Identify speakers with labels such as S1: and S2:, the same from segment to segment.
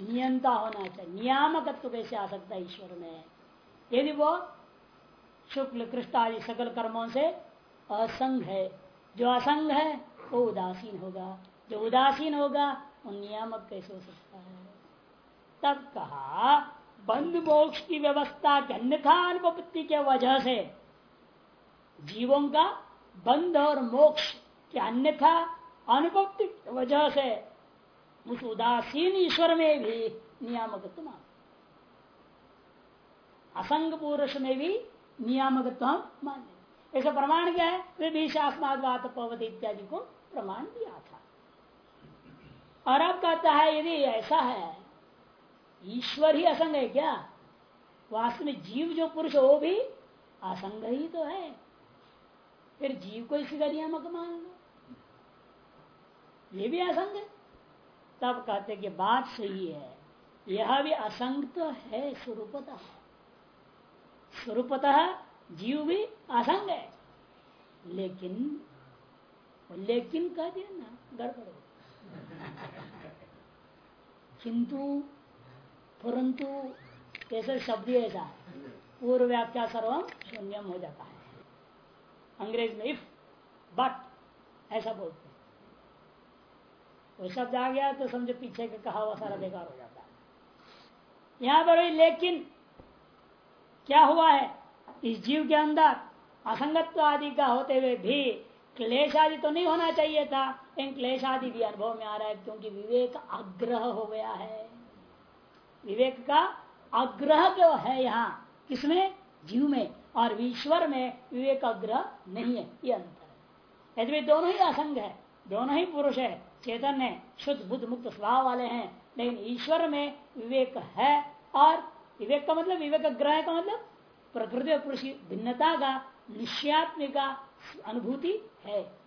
S1: नियंता होना चाहिए। नियामकत्व कैसे आ सकता है ईश्वर में? यदि वो शुक्ल कृष्ण आदि सकल कर्मों से असंग है, जो असंग है, वो उदासीन होगा। जो उदासीन होगा वो नियामक कैसे हो सकता है? तब कहा, बंद मोक्ष की व्यवस्था के अन्यथा अनुपत्ति के वजह से जीवों का बंध और मोक्ष के अन्यथा अनुपत्ति वजह से उस उदासीन ईश्वर में भी नियामकत्व मान असंग पुरुष में भी नियामकत्व हम मान ऐसा प्रमाण क्या है? वे भी शास्माद पवत इत्यादि को प्रमाण दिया था। और अब कहता है, यदि ऐसा है, ईश्वर ही असंग है क्या? वास्तव में जीव जो पुरुष वो भी असंग ही तो है। फिर जीव को इसी का नियामक मान लो ये भी असंग है। तब कहते कि बात सही है। यह भी असंग है, स्वरूपतः। स्वरूपतः जीव भी असंग है। लेकिन लेकिन कह दिया ना, गड़बड़ किंतु, परंतु कैसे शब्द ऐसा, पूर्व व्याख्या सर्वम शून्यम हो जाता है। अंग्रेज़ में इफ़ बट ऐसा बोलते हैं। वो शब्द आ गया तो समझो पीछे का कहा हुआ सारा बेकार हो जाता है। यहाँ पर लेकिन क्या हुआ है? इस जीव के अंदर असंगत्व आदि का होते हुए भी क्लेश आदि तो नहीं होना चाहिए था। लेकिन क्लेश आदि भी अनुभव में आ रहा है क्योंकि विवेक आग्रह हो गया है। विवेक का आग्रह जो है यहाँ, किसमें? जीव में। और ईश्वर में विवेक आग्रह नहीं है। ये अंतर है। यदि दोनों ही असंग है, दोनों ही पुरुष है चेतन है, शुद्ध बुद्ध मुक्त स्वभाव वाले हैं, लेकिन ईश्वर में विवेक है और विवेक का मतलब विवेक ग्रह का मतलब प्रकृति और पुरुष भिन्नता का, निश्चयात्मिका अनुभूति है।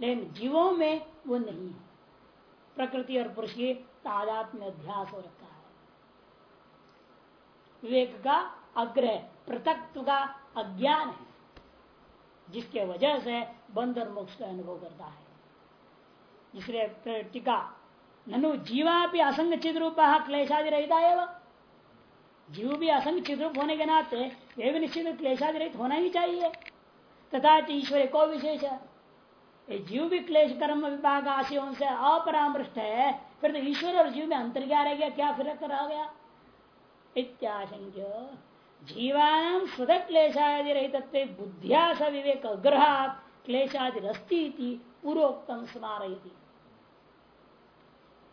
S1: लेकिन जीवों में वो नहीं है। प्रकृति और पुरुष की तादात्म्य अध्यास हो रखा है। विवेक का अग्रह, पृथकत्व का अज्ञान है, जिसके वजह से बंध और मोक्ष का अनुभव करता है। इसलिए टीका, ननु जीवा भी असंग चिद रूप क्लेशादि रहता है जीव भी असंग चिद रूप होने के नाते वे भी निश्चित क्लेशादि रहित होना ही चाहिए। तथा ईश्वर को विशेष। है जीव भी क्लेश, कर्म विभाग, आशयों से अपरामृष्ट है, फिर तो ईश्वर और जीव में अंतर क्या रह गया, क्या फिर रहा गया? इत्याशंक्य। जीवान स्वद क्लेशादि रहित बुद्धिया स विवेक ग्रह क्लेशादि रस्ती पूर्वोक्तम स्मारयती।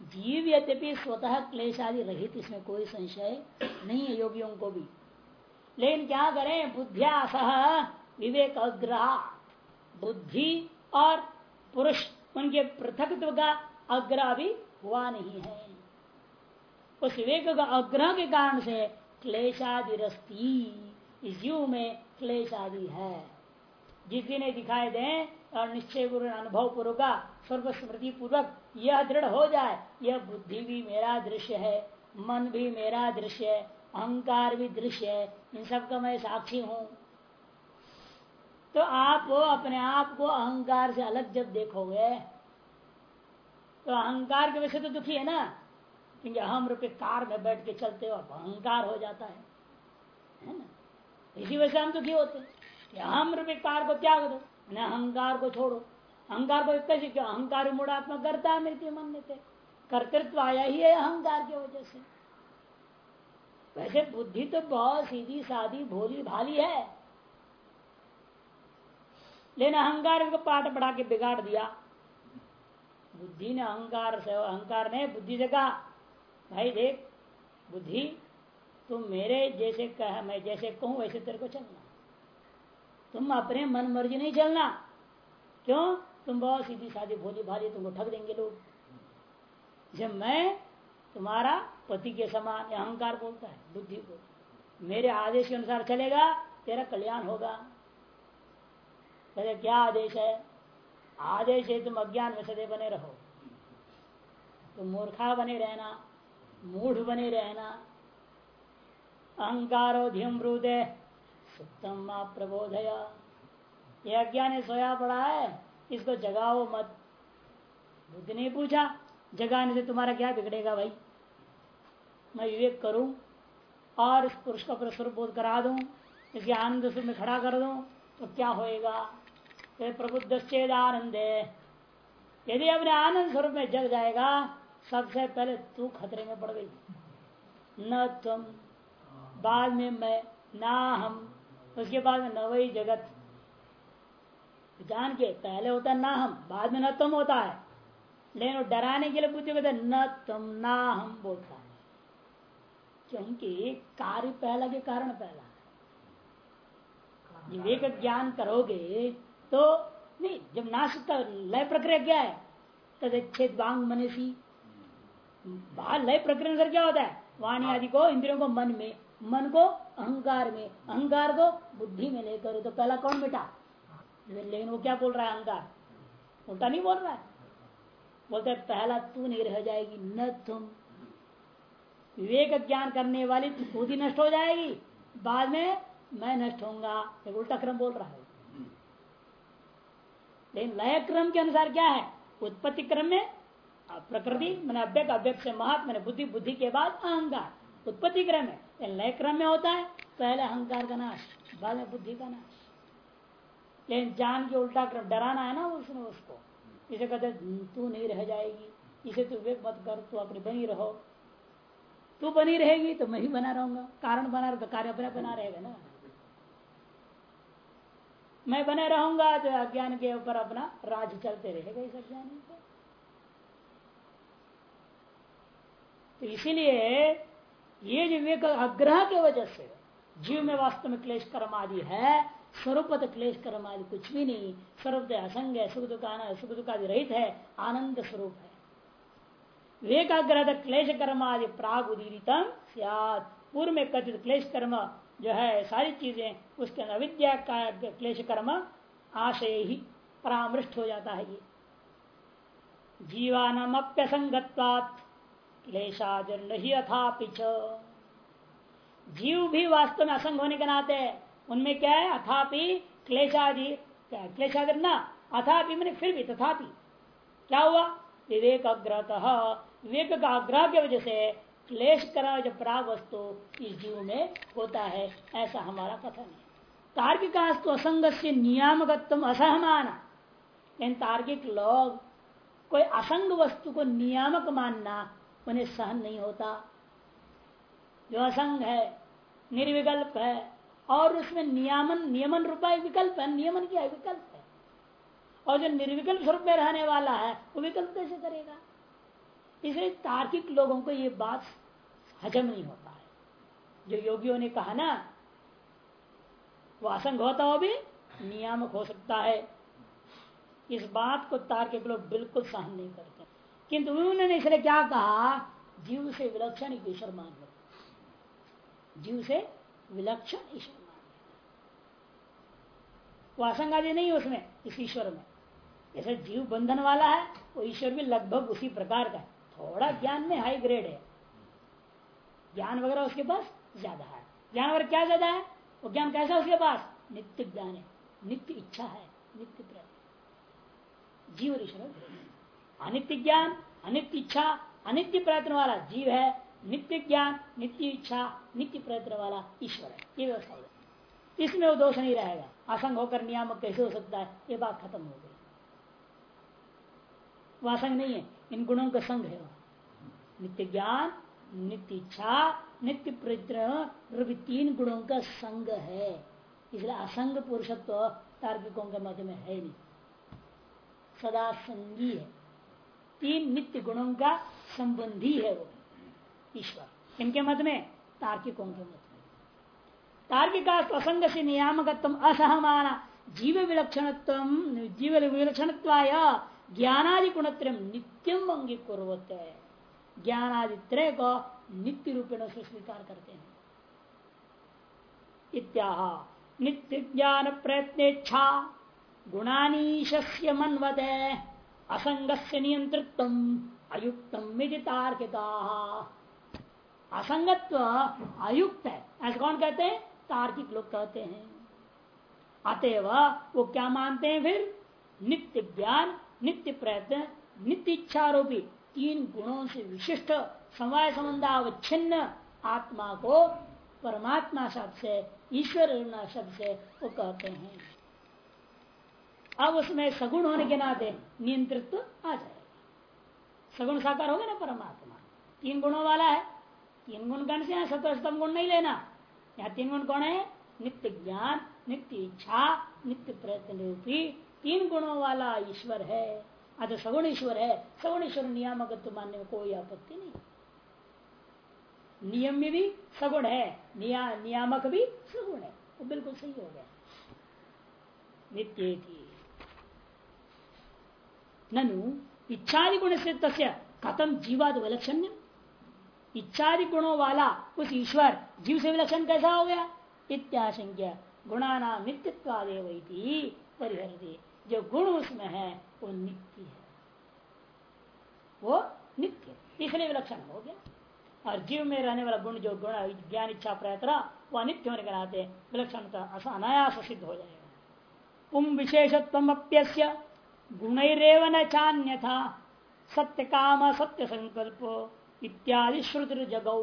S1: जीव यद्यपि स्वतः क्लेशादि रहित इसमें कोई संशय नहीं है योगियों को भी। लेकिन क्या करें? बुद्धिया सह विवेक अग्रह बुद्धि और पुरुष, उनके पृथकत्व का अग्रह भी हुआ नहीं है। उस विवेक का अग्रह के कारण से क्लेशादि रस्ती युग में क्लेशादि है। जिस दिन दिखाई दे और निश्चय पूर्व अनुभव पूर्वक सर्व स्मृति पूर्वक यह दृढ़ हो जाए। यह बुद्धि भी मेरा दृश्य है, मन भी मेरा दृश्य है, अहंकार भी दृश्य है। इन सब का मैं साक्षी हूँ। तो आप अपने आप को अहंकार से अलग जब देखोगे तो अहंकार के वजह से तो दुखी है ना? क्योंकि अहम रुपये कार में बैठ के चलते हो अहंकार हो जाता है। है ना? इसी वजह से हम दुखी होते हैं। अहम रुपये कार को त्याग दो अहंकार को छोड़ो। अहंकार को कैसे क्यों, अहंकार मूढ़ात्मा करता मृत्यु मन थे। कर्तृत्व आया ही है अहंकार की वजह से। वैसे बुद्धि तो बहुत सीधी सादी भोली, भाली है। लेकिन अहंकार को पाठ पढ़ा के बिगाड़ दिया। बुद्धि ने अहंकार से, अहंकार ने बुद्धि से कहा, भाई देख, बुद्धि, तुम मेरे जैसे कह, मैं जैसे कहूँ, वैसे तेरे को चलना। तुम अपने मन मर्ज़ी नहीं चलना। क्यों? तुम बहुत सीधी सादी भोली भाली तुमको ठग देंगे लोग। जब मैं तुम्हारा पति के समान अहंकार बोलता है, बुद्धि को, मेरे आदेश के अनुसार चलेगा, तेरा कल्याण होगा। क्या आदेश है? आदेश है, तुम अज्ञान में सदैव बने रहो। तुम मूर्खा बने रहना, मूढ़ बने रहना। अहंकारो धिम ब्रूदे सुतम प्रबोधया। यह अज्ञान सोया पड़ा है। इसको जगाओ मत। बुद्ध ने पूछा, जगाने से तुम्हारा क्या बिगड़ेगा भाई? मैं विवेक करूँ और इस पुरुष का स्वरूप बोध करा दूँ, इसके आनंद स्वरूप में खड़ा कर दूँ तो क्या होएगा? तो प्रबुद्ध चेद आनंद यदि अपने आनंद स्वरूप में जग जाएगा, सबसे पहले तू खतरे में पड़ गई। न तुम, बाद में मैं, ना हम, उसके बाद में न वही जगत। जान के, पहले होता ना हम, बाद में न तुम होता है। लेकिन डराने के लिए कहते न तुम ना हम बोलता है। क्योंकि कार्य पहला के कारण पहला है। विवेक ज्ञान करोगे तो नहीं, जब नाश लय प्रक्रिया क्या है? तद बांग मनीषी बाहर लय प्रक्रिया सर क्या होता है? वाणी आदि को, इंद्रियों को मन में, मन को अहंकार में, अहंकार को बुद्धि में लेकर तो पहला कौन बेटा लेकिन वो क्या बोल रहा है अहंकार उल्टा नहीं बोल रहा है? बोलते है, पहला तू नहीं रह जाएगी, न तुम। विवेक ज्ञान करने वाली तू खुद ही नष्ट हो जाएगी। बाद में मैं नष्ट होऊँगा। उल्टा क्रम बोल रहा है। लेकिन लय क्रम के अनुसार क्या है? उत्पत्ति क्रम में प्रकृति, मैंने अव्यक अव्यक से महत्व मैंने बुद्धि बुद्धि के बाद अहंकार। उत्पत्ति क्रम है। लय क्रम में होता है, पहले अहंकार का नाश, बाद में बुद्धि का नाश। लेकिन जान के उल्टा क्रम डराना है ना उसने उसको। इसे कहते तू नहीं रह जाएगी। इसे तू विवेक मत कर, तू अपनी बनी रहो। तू बनी रहेगी तो मैं ही बना रहूँगा। कारण बना रहेगा कार्य अपना बना रहेगा ना। मैं बने रहूँगा तो अज्ञान के ऊपर अपना राज चलते रहेगा इस अज्ञान पर तो इसीलिए ये जो विवेक आग्रह के वजह से जीव में वास्तव में क्लेश कर्म आदि है स्वरूप क्लेश कर्म आदि कुछ भी नहीं। स्वरूप असंग है, सुख दुकान सुख दुखादि रहित है, आनंद स्वरूप है। विवेकाग्रह क्लेश कर्म आदि प्राग उदीरितम पूर्व में कथित क्लेश कर्म जो है, सारी चीज़ें, उसके अविद्या का क्लेश कर्म आशय ही परामृष्ट हो जाता है ये। जीवानम क्लेशाजन ही अथापि जीव भी वास्तव में असंग होने के नाते उनमें क्या है? अथापि क्लेशादि। क्लेशादि ना। अथापि मैंने फिर भी तथापि। क्या हुआ? विवेक अग्रह विवेक का आग्रह की वजह से क्लेश करा जो प्राग वस्तु इस जीव में होता है, ऐसा हमारा कथन है। तार्किक असंग से नियामक असहमाना। लेकिन तार्किक लोग कोई असंग वस्तु को नियामक मानना उन्हें सहन नहीं होता। जो असंग है, निर्विकल्प है और उसमें नियमन नियमन रूपा विकल्प है, नियमन क्या विकल्प है। और जो निर्विकल्प स्वरूप में रहने वाला है, वो विकल्प कैसे करेगा? इसलिए तार्किक लोगों को ये बात हजम नहीं होता है। जो योगियों ने कहा ना, वो असंग होता हो भी नियामक हो सकता है। इस बात को तार्किक लोग बिल्कुल सहन नहीं करते। किंतु उन्होंने इसलिए क्या कहा? जीव से विलक्षण ईश्वर मान लो। जीव से विलक्षण ईश्वर वो असंग आदि नहीं उसमें, इस ईश्वर में। जैसे जीव बंधन वाला है, वो ईश्वर भी लगभग उसी प्रकार का है। थोड़ा ज्ञान में हाई ग्रेड है। ज्ञान वगैरह उसके पास ज़्यादा है। ज्ञान वगैरह क्या ज़्यादा है? वो ज्ञान कैसा उसके पास? नित्य ज्ञान है। नित्य इच्छा है। नित्य प्रयत्न जीव ईश्वर अनित्य ज्ञान, अनित्य इच्छा, अनित्य प्रयत्न वाला जीव है नित्य ज्ञान नित्य इच्छा नित्य प्रयत्न वाला ईश्वर है। ये व्यवस्था हो इसमें वो दोष नहीं रहेगा। असंग होकर नियामक कैसे हो सकता है? ये बात खत्म हो गई। वो असंग नहीं है। इन गुणों का संग है नित्य ज्ञान नित्य इच्छा नित्य प्रयत्न तीन गुणों का संग है। इसलिए असंग पुरुषत्व तार्किकों के मध्य में है नहीं। सदा संगी है। तीन नित्य गुणों का संबंधी है वो। ईश्वर। इनके मत में तार्किकों के मत में। तार्किका असंग से नियामकत्व असहमाना जीव विलक्षण जीव विलक्षण ज्ञानादि गुणत्रय नित्यम अंगीकुरत है ज्ञानादित्रय को नित्य रूपेण से स्वीकार करते हैं। इत्याह। नित्य ज्ञान प्रयत्नेच्छा गुणानीशस्य मनवते। असंगस्य नियंत्रित्व अयुक्तम तार्किका। असंगत्व अयुक्त है। ऐसा कौन कहते हैं? तार्किक लोग कहते हैं। अतएव वो क्या मानते हैं फिर? नित्य ज्ञान, नित्य प्रयत्न, नित्य इच्छा आरोपी तीन गुणों से विशिष्ट, समवाय, संबंधावच्छिन्न आत्मा को परमात्मा शब्द से, ईश्वर शब्द से वो कहते हैं। अब उसमें सगुण होने के नाते नियंत्रित्व आ जाएगा। सगुण साकार होगा ना परमात्मा। तीन गुणों वाला है। तीन गुण गण से सतम गुण नहीं लेना। यहाँ तीन गुण कौन है? नित्य ज्ञान नित्य इच्छा नित्य प्रयत्न रूपी तीन गुणों वाला ईश्वर है। अतः सगुण ईश्वर है सगुण ईश्वर नियामक मानने में कोई आपत्ति नहीं। नियम में भी सगुण है निया, नियामक भी सगुण है। वो बिल्कुल सही हो गया। नित्य ननु इच्छादि गुण से तस्य कथम जीवाद विलक्षण इच्छादि गुणों वाला उस ईश्वर जीव से विलक्षण कैसा हो गया? इत्याशंक्य गुणाना नित्यत्वादेव परिहरती। जो गुण उसमें है, वो नित्य है। वो नित्य, इसलिए विलक्षण हो गया। और जीव में रहने वाला गुण, जो गुण ज्ञान, इच्छा, प्रयत्न, वो अनित्य होने के नाते विलक्षणता अनायास सिद्ध हो जाएगा। पुम विशेषत्व अप्यस्य, गुणरेव न चान्य था सत्य काम सत्य संकल्प इत्यादि श्रुति जगौ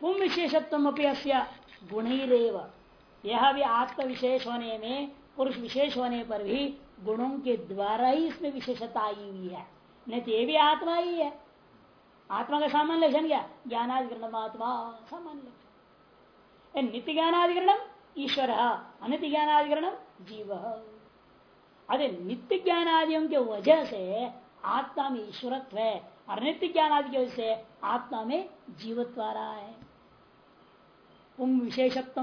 S1: पुम विशेषत्व गुणरेव। यह भी आत्म विशेष होने में पुरुष विशेष होने पर भी गुणों के द्वारा ही इसमें विशेषता आई हुई है नहीं तो ये भी आत्मा ही है आत्मा का सामान्य लक्षण क्या? ज्ञानाधिकरण आत्मा सामान्य लक्षण नित्य ज्ञानाधिकरण ईश्वर अनित्य ज्ञानाधिकरण जीव। अरे नित्य ज्ञान आदि के वजह से आत्मा में ईश्वरत्व है और नित्य ज्ञान आदि की वजह से आत्मा में जीवत्व आ रहा है पुम विशेषत्व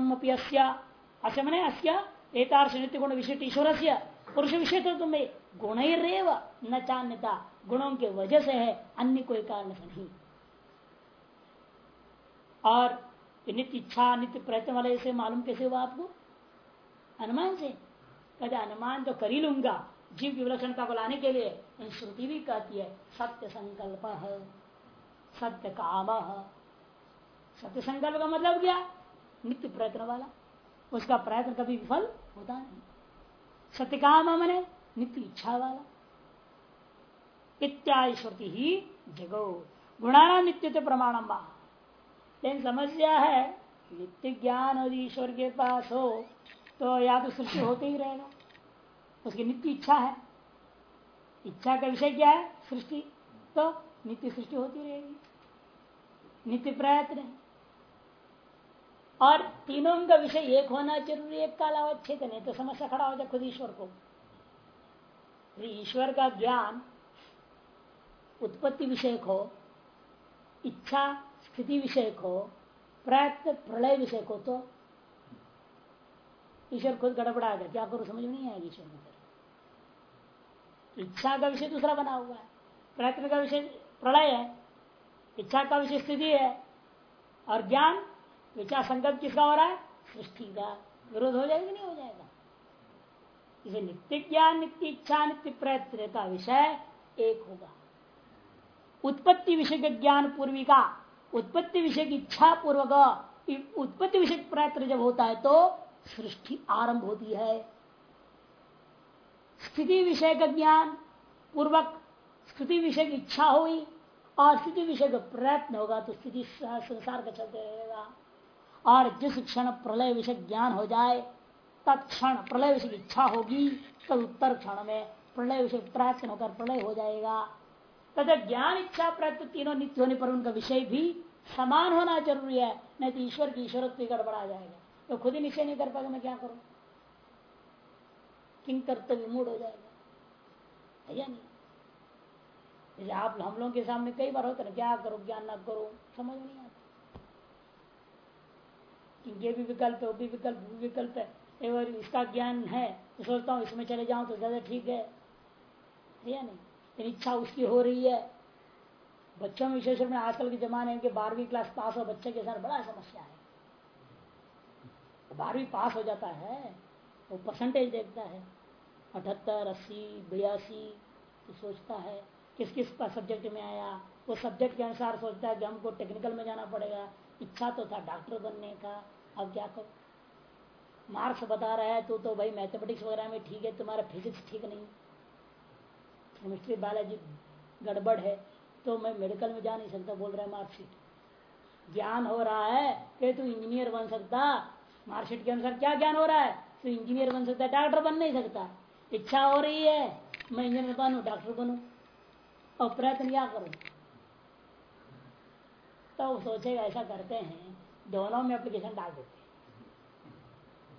S1: अच्छा मैंने अस्या एतार्श नित्य गुण विशिष्ट ईश्वर से पुरुष विशेष तुम्हें गुण रेव न चान्यता, गुणों के वजह से है, अन्य कोई कारण से नहीं। और नित्य इच्छा, नित्य प्रयत्न वाले से मालूम कैसे हुआ आपको? अनुमान से। कहते अनुमान तो कर ही लूँगा। जीव की विलक्षणता को लाने के लिए श्रुति भी कहती है, सत्य संकल्प, सत्य काम। सत्य संकल्प का मतलब क्या? नित्य प्रयत्न वाला। उसका प्रयत्न कभी विफल होता नहीं। सत्य काम मने नित्य इच्छा वाला। इत्यादि श्रुति ही जगो। गुणाना नित्य प्रमाणम लेकिन समस्या है, नित्य ज्ञान और ईश्वर के पास हो तो या तो सृष्टि होते ही रहेगा। उसकी नित्य इच्छा है। इच्छा का विषय क्या है? सृष्टि। तो नित्य सृष्टि होती रहेगी। नित्य प्रयत्न और तीनों का विषय एक होना ज़रूरी एक का अलावा नहीं। तो समस्या खड़ा हो जाए खुद ईश्वर को। ईश्वर का ज्ञान उत्पत्ति विषय हो, इच्छा स्थिति विषय हो, प्रयत्न प्रलय विषय को तो ईश्वर खुद गड़बड़ा गया। क्या करो? समझ नहीं आएगी ईश्वर में इच्छा का विषय दूसरा बना हुआ है। प्रयत्न का विषय प्रलय है। इच्छा का विषय स्थिति है। और ज्ञान विचार संकल्प किसका हो रहा है? सृष्टि का। विरोध हो जाएगा नहीं हो जाएगा? इसे नित्य ज्ञान, नित्य इच्छा, नित्य प्रयत्न का विषय एक होगा। उत्पत्ति विषय के ज्ञान पूर्विका उत्पत्ति विषय की इच्छा पूर्वक, उत्पत्ति विषय प्रयत्न जब होता है तो सृष्टि आरंभ होती है। स्थिति विषय का ज्ञान पूर्वक स्थिति विषय की इच्छा हुई और स्थिति विषय का प्रयत्न होगा तो स्थिति संसार का चलते रहेगा। और जिस क्षण प्रलय विषय ज्ञान हो जाए, तत्क्षण प्रलय विषय इच्छा होगी तो उत्तर क्षण में प्रलय विषय प्रयत्न होकर प्रलय हो जाएगा। तथा ज्ञान, इच्छा, प्रयत्न तीनों नित्य होने पर उनका विषय भी समान होना ज़रूरी है, नहीं तो ईश्वर की ईश्वरत्व गड़बड़ा जाएगा। तो खुद ही निश्चय नहीं कर पाएगा मैं क्या करूँ? किंग कर्तव्य मूड हो जाएगा। है या नहीं? आप हम लोगों के सामने कई बार होता है क्या करो ज्ञान ना करो, समझ नहीं आता। ये भी विकल्प है, वो भी विकल्प भी विकल्प है। और इसका ज्ञान है तो सोचता हूँ इसमें चले जाऊँ तो ज़्यादा ठीक है। या नहीं? इच्छा उसकी हो रही है। बच्चों में विशेष रूप में आजकल के जमाने के बारहवीं क्लास पास हो बच्चे के साथ बड़ा समस्या है। बारहवीं पास हो जाता है। वो परसेंटेज देखता है। अठहत्तर, अस्सी, बयासी तो सोचता है किस किस सब्जेक्ट में आया? वो सब्जेक्ट के अनुसार सोचता है कि हमको टेक्निकल में जाना पड़ेगा। इच्छा तो था डॉक्टर बनने का। अब क्या करो? मार्क्स बता रहा है तू तो भाई मैथमेटिक्स वगैरह में ठीक है, तुम्हारा फिजिक्स ठीक नहीं। केमिस्ट्री बायोलॉजी गड़बड़ है तो मैं मेडिकल में जा नहीं सकता, बोल रहा है मार्कशीट ज्ञान हो रहा है कि तू इंजीनियर बन सकता। मार्कशीट के अनुसार क्या ज्ञान हो रहा है? तू इंजीनियर बन सकता है डॉक्टर बन नहीं सकता। इच्छा हो रही है, मैं इंजीनियर बनू डॉक्टर बनू और प्रयत्न क्या करूँ। तो सोचेगा, ऐसा करते हैं, दोनों में एप्लीकेशन डाल देते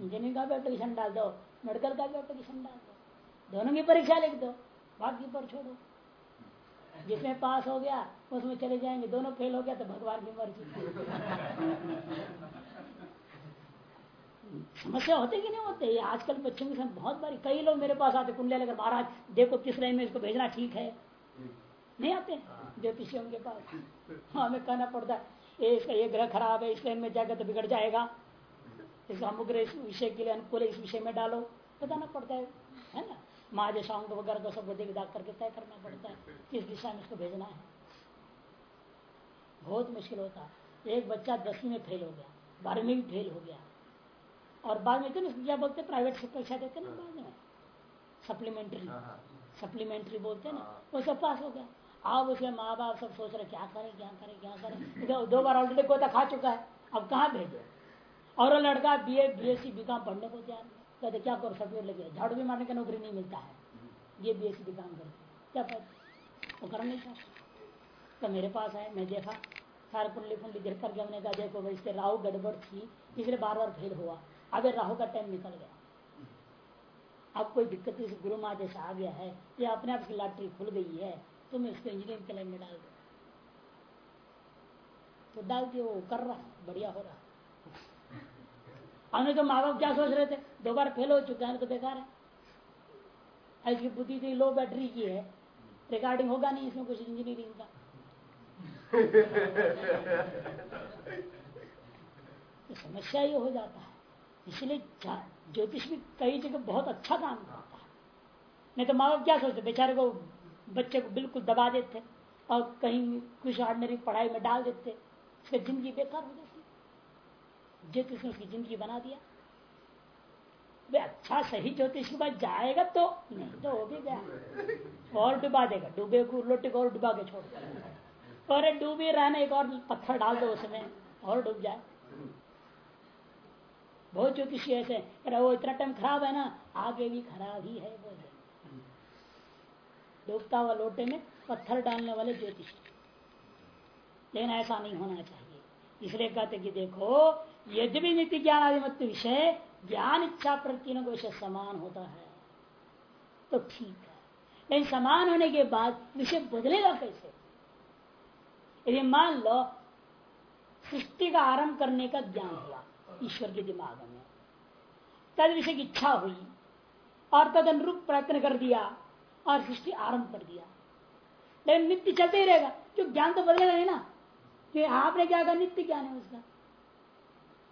S1: इंजीनियरिंग का भी एप्लीकेशन डाल दो मेडिकल का भी एप्लीकेशन डाल दो। दोनों की परीक्षा लिख दो बाकी पर छोड़ो। जिसमें पास हो गया, उसमें चले जाएँगे, दोनों फेल हो गया तो भगवान की मर्ज़ी। समस्या होते कि नहीं होते? आजकल बच्चों के साथ बहुत बारी कई लोग मेरे पास आते, कुंडले लेकर, महाराज, देखो किस लाइन में इसको भेजना ठीक है? नहीं आते? ज्योतिषियों के पास। हाँ हमें कहना पड़ता है इसका, ये ग्रह खराब है, इस लाइन में जाकर तो बिगड़ जाएगा। इसका अमुग्र इस विषय के लिए अनुकूल इस विषय में डालो। बताना पड़ता है है ना? महाजशांग वगैरह को सब देख दाग करके तय करना पड़ता है, किस दिशा में इसको भेजना है। बहुत मुश्किल होता है। एक बच्चा दसवीं में फेल हो गया, बारहवीं में फेल हो गया। और बाद में तो क्या बोलते प्राइवेट से परीक्षा देते ना बाद में। सप्लीमेंट्री सप्लीमेंट्री बोलते हैं ना हाँ। वो सब पास हो गया। अब उसके माँ बाप सब सोच रहे क्या करें क्या करें क्या करें। दो बार ऑलरेडी कोता खा चुका है अब कहाँ भेजो? और वो लड़का B A B S C B काम पढ़ने को तैयार कहते क्या करो सर्टिफिकेट लगे झाड़ू भी मारने का नौकरी नहीं मिलता है। ये बी एस सी बी काम करते क्या कर वो कर नहीं चाहता तो मेरे पास है मैं देखा सारे पुंडली पुंडली देख करके हमने कहा देखो भाई इसके राहु गड़बड़ थी इसलिए बार बार फेल हुआ। अब राहु का टाइम निकल गया अब कोई दिक्कत इस गुरु माँ जैसा आ गया है या अपने आप की लॉटरी खुल गई है तो मैं इसको इंजीनियरिंग के लाइन में डाल दो तो डाल दिए वो कर रहा है बढ़िया हो रहा। है हमने तो माँ बाप क्या सोच रहे थे? दो बार फेल हो चुके हैं तो बेकार है। इसकी बुद्धि थी लो बैटरी की है रिकॉर्डिंग होगा नहीं इसमें कुछ इंजीनियरिंग का। तो समस्या ये हो जाता है। इसलिए ज्योतिष भी कई जगह बहुत अच्छा काम करता है। नहीं तो माँ बाप क्या सोचते, बेचारे को बच्चे को बिल्कुल दबा देते और कहीं कुछ ऑर्डनरी पढ़ाई में डाल देते, उसकी ज़िंदगी बेकार हो जाती। ज्योतिष ने उसकी ज़िंदगी बना दिया। वे अच्छा सही ज्योतिष के पास जाएगा तो नहीं तो वो भी गया। और डुबा देगा, डूबे को लोटे को और डुबा के छोड़ और डूबे रहने एक और पत्थर डाल दो उसमें और डूब जाए। बहुत ज्योतिषी ऐसे, अरे वो इतना टाइम खराब है ना, आगे भी खराब ही है बोले डूबता हुआ लोटे में पत्थर डालने वाले ज्योतिष। लेकिन ऐसा नहीं होना चाहिए। इसलिए कहते कि देखो, यद्यपि नित्य ज्ञान आदिमत्व विषय, ज्ञान इच्छा प्रत्यय विषय समान होता है। तो ठीक है। लेकिन समान होने के बाद विषय बदलेगा कैसे? यदि मान लो, सृष्टि का आरंभ करने का ज्ञान हुआ। ईश्वर के दिमाग में। तद विषय की इच्छा हुई और तद अनुरूप प्रयत्न कर दिया और सृष्टि आरंभ कर दिया। लेकिन नित्य चलते ही रहेगा, जो ज्ञान तो बदलेगा नहीं ना कि आपने क्या कहा? नित्य ज्ञान है उसका।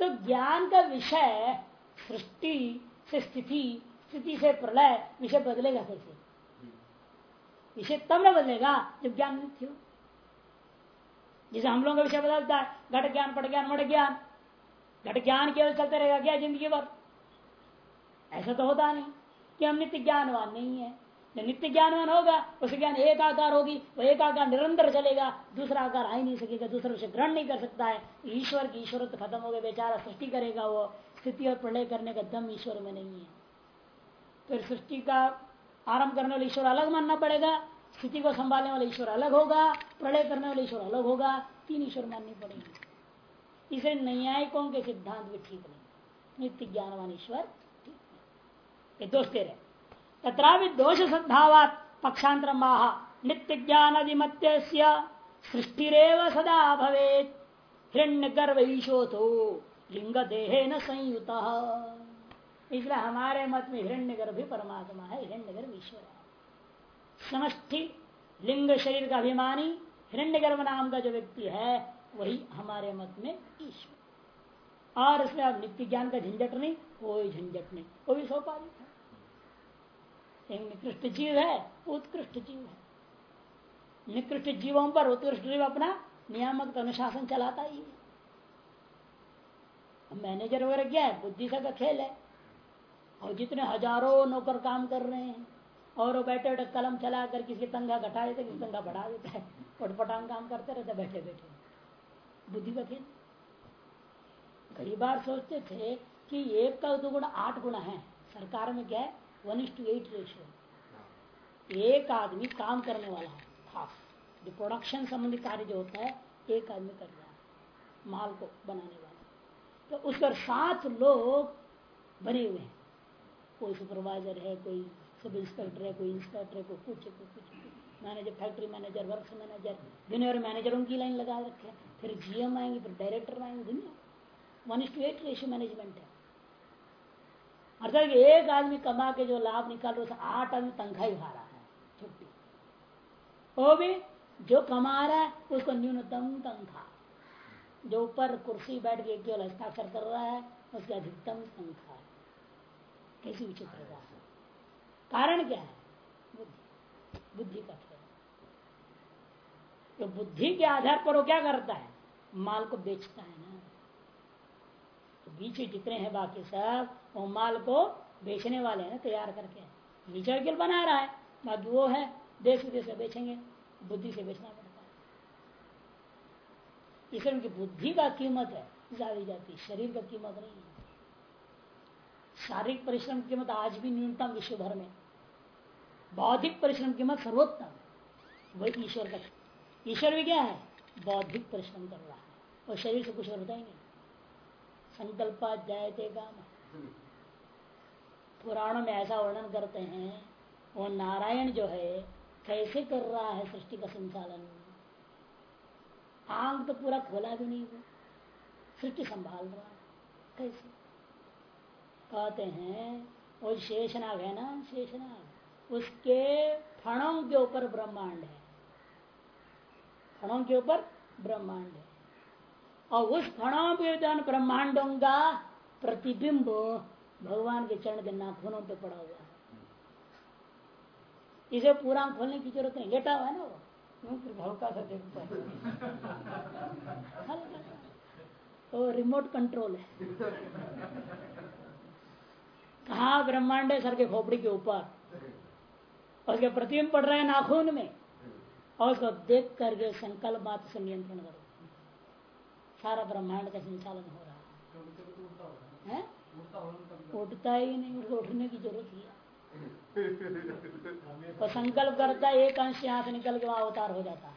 S1: तो ज्ञान का विषय सृष्टि से स्थिति स्थिति से प्रलय, विषय बदलेगा कैसे? विषय तब न बदलेगा जब ज्ञान नित्य हो। जिसे हम लोगों का विषय बदलता है, घट ज्ञान, पट ज्ञान, मट ज्ञान घट ज्ञान केवल चलते रहेगा क्या ज़िंदगी भर? ऐसा तो होता नहीं कि हम नित्य ज्ञानवान नहीं है। जो नित्य ज्ञानवान होगा, उस ज्ञान एक आकार होगी, वो एक आकार निरंतर चलेगा, दूसरा आकार आ ही नहीं सकेगा, दूसरा उसे ग्रहण नहीं कर सकता है। ईश्वर की ईश्वर तो खत्म हो गया बेचारा सृष्टि करेगा वो। स्थिति और प्रलय करने का दम ईश्वर में नहीं है। फिर सृष्टि का आरंभ करने वाले ईश्वर अलग मानना पड़ेगा, स्थिति को संभालने वाले ईश्वर अलग होगा, प्रलय करने वाले ईश्वर अलग होगा, तीन ईश्वर माननी पड़ेगी। इसे न्यायिकों के सिद्धांत भी ठीक नहीं नित्य ज्ञानवान ईश्वर ठीक नहीं। ये दोस्ते रहे तथा दोष सद्भावात पक्षांतर माह नित्य ज्ञान अधिमत्य सृष्टिरेव सदा भवे हिरण्य गर्भ ईशो तो लिंग देहे न संयुत। इसलिए हमारे मत में हिरण्य गर्भ भी परमात्मा है हिरण्य गर्भ ईश्वर है। समष्टि लिंग शरीर का अभिमानी हिरण्य गर्भ नाम का जो व्यक्ति है वही हमारे मत में ईश्वर। और इसमें अब नित्य ज्ञान का झंझट नहीं, कोई झंझट नहीं। वो भी एक निकृष्ट जीव है, उत्कृष्ट जीव है। निकृष्ट जीवों पर उत्कृष्ट जीव अपना नियामक अनुशासन चलाता ही है। मैनेजर वगैरह क्या है, बुद्धि का खेल है। और जितने हज़ारों नौकर काम कर रहे हैं, और वो बैठे बैठे कलम चला कर किसी तंगा घटा देते, किसी तंगा बढ़ा देता है पटपटांग काम करते रहते बैठे बैठे बुद्धि का खेल कई बार सोचते थे कि एक का दो गुण आठ गुण है। सरकार में क्या है one is to eight ratio एक आदमी काम करने वाला है खास जो प्रोडक्शन संबंधी कार्य जो होता है, एक आदमी कर रहा है, माल को बनाने वाला। तो उस पर सात लोग बने हुए हैं। कोई सुपरवाइजर है, कोई सब इंस्पेक्टर है, कोई इंस्पेक्टर है, कोई कुछ कोई कुछ manager, factory manager, work manager दुनिया मैनेजरों की लाइन लगा रखे फिर जीएम आएँगे, फिर डायरेक्टर आएँगे, दुनिया। One is to eight ratio management है। अर्थात एक आदमी कमा के जो लाभ निकाल रहे आठ आदमी तनख्वाह ही खा रहा है, छुट्टी। वो भी जो कमा रहा है, उसको न्यूनतम तनख्वाह। जो ऊपर कुर्सी बैठ के केवल हस्ताक्षर कर रहा है, उसकी अधिकतम तनख्वाह। कैसी विचित्र कारण क्या है? बुद्धि। बुद्धि का तो बुद्धि के आधार पर वो क्या करता है? माल को बेचता है ना। तो बीच जितने हैं बाकी सब, वो माल को बेचने वाले हैं, तैयार करके। के बना रहा है, बाकी वो है, देश विदेश से बेचेंगे, बुद्धि से बेचना पड़ता है। इसलिए उनकी बुद्धि का कीमत है ज़्यादा जाती, शरीर का कीमत नहीं है। शारीरिक परिश्रम की कीमत आज भी न्यूनतम विश्व भर में। बौद्धिक परिश्रम कीमत सर्वोत्तम वही ईश्वर का ईश्वर भी क्या है? बौद्धिक परिश्रम कर रहा है। और शरीर से कुछ होता ही नहीं। संकल्प जायते काम। पुराणों में ऐसा वर्णन करते हैं, वो नारायण जो है, कैसे कर रहा है सृष्टि का संचालन? आँख तो पूरा खोला भी नहीं वो। सृष्टि संभाल रहा है। कैसे? कहते हैं, वो शेषनाग है ना? शेषनाग। उसके फणों के ऊपर ब्रह्मांड है। फणों के ऊपर ब्रह्मांड है। और उस फणों के ब्रह्मांडों का प्रतिबिंब भगवान के चरण के नाखूनों पे पड़ा हुआ है। इसे पूरा खोलने की ज़रूरत नहीं लेटा हुआ है ना वो? हल्का सा देखता है। तो रिमोट कंट्रोल है। कहा ब्रह्मांड है? सर के खोपड़ी के ऊपर। उसके प्रतिबिंब पड़ रहे हैं नाखून में। और उसको देख करके संकल्प मात्र से नियंत्रण करो। सारा ब्रह्मांड का संचालन हो रहा है। उठता ही नहीं उसको उठने की ज़रूरत ही तो संकल्प करता है एक अंश यहाँ से निकल के वहाँ अवतार हो जाता है।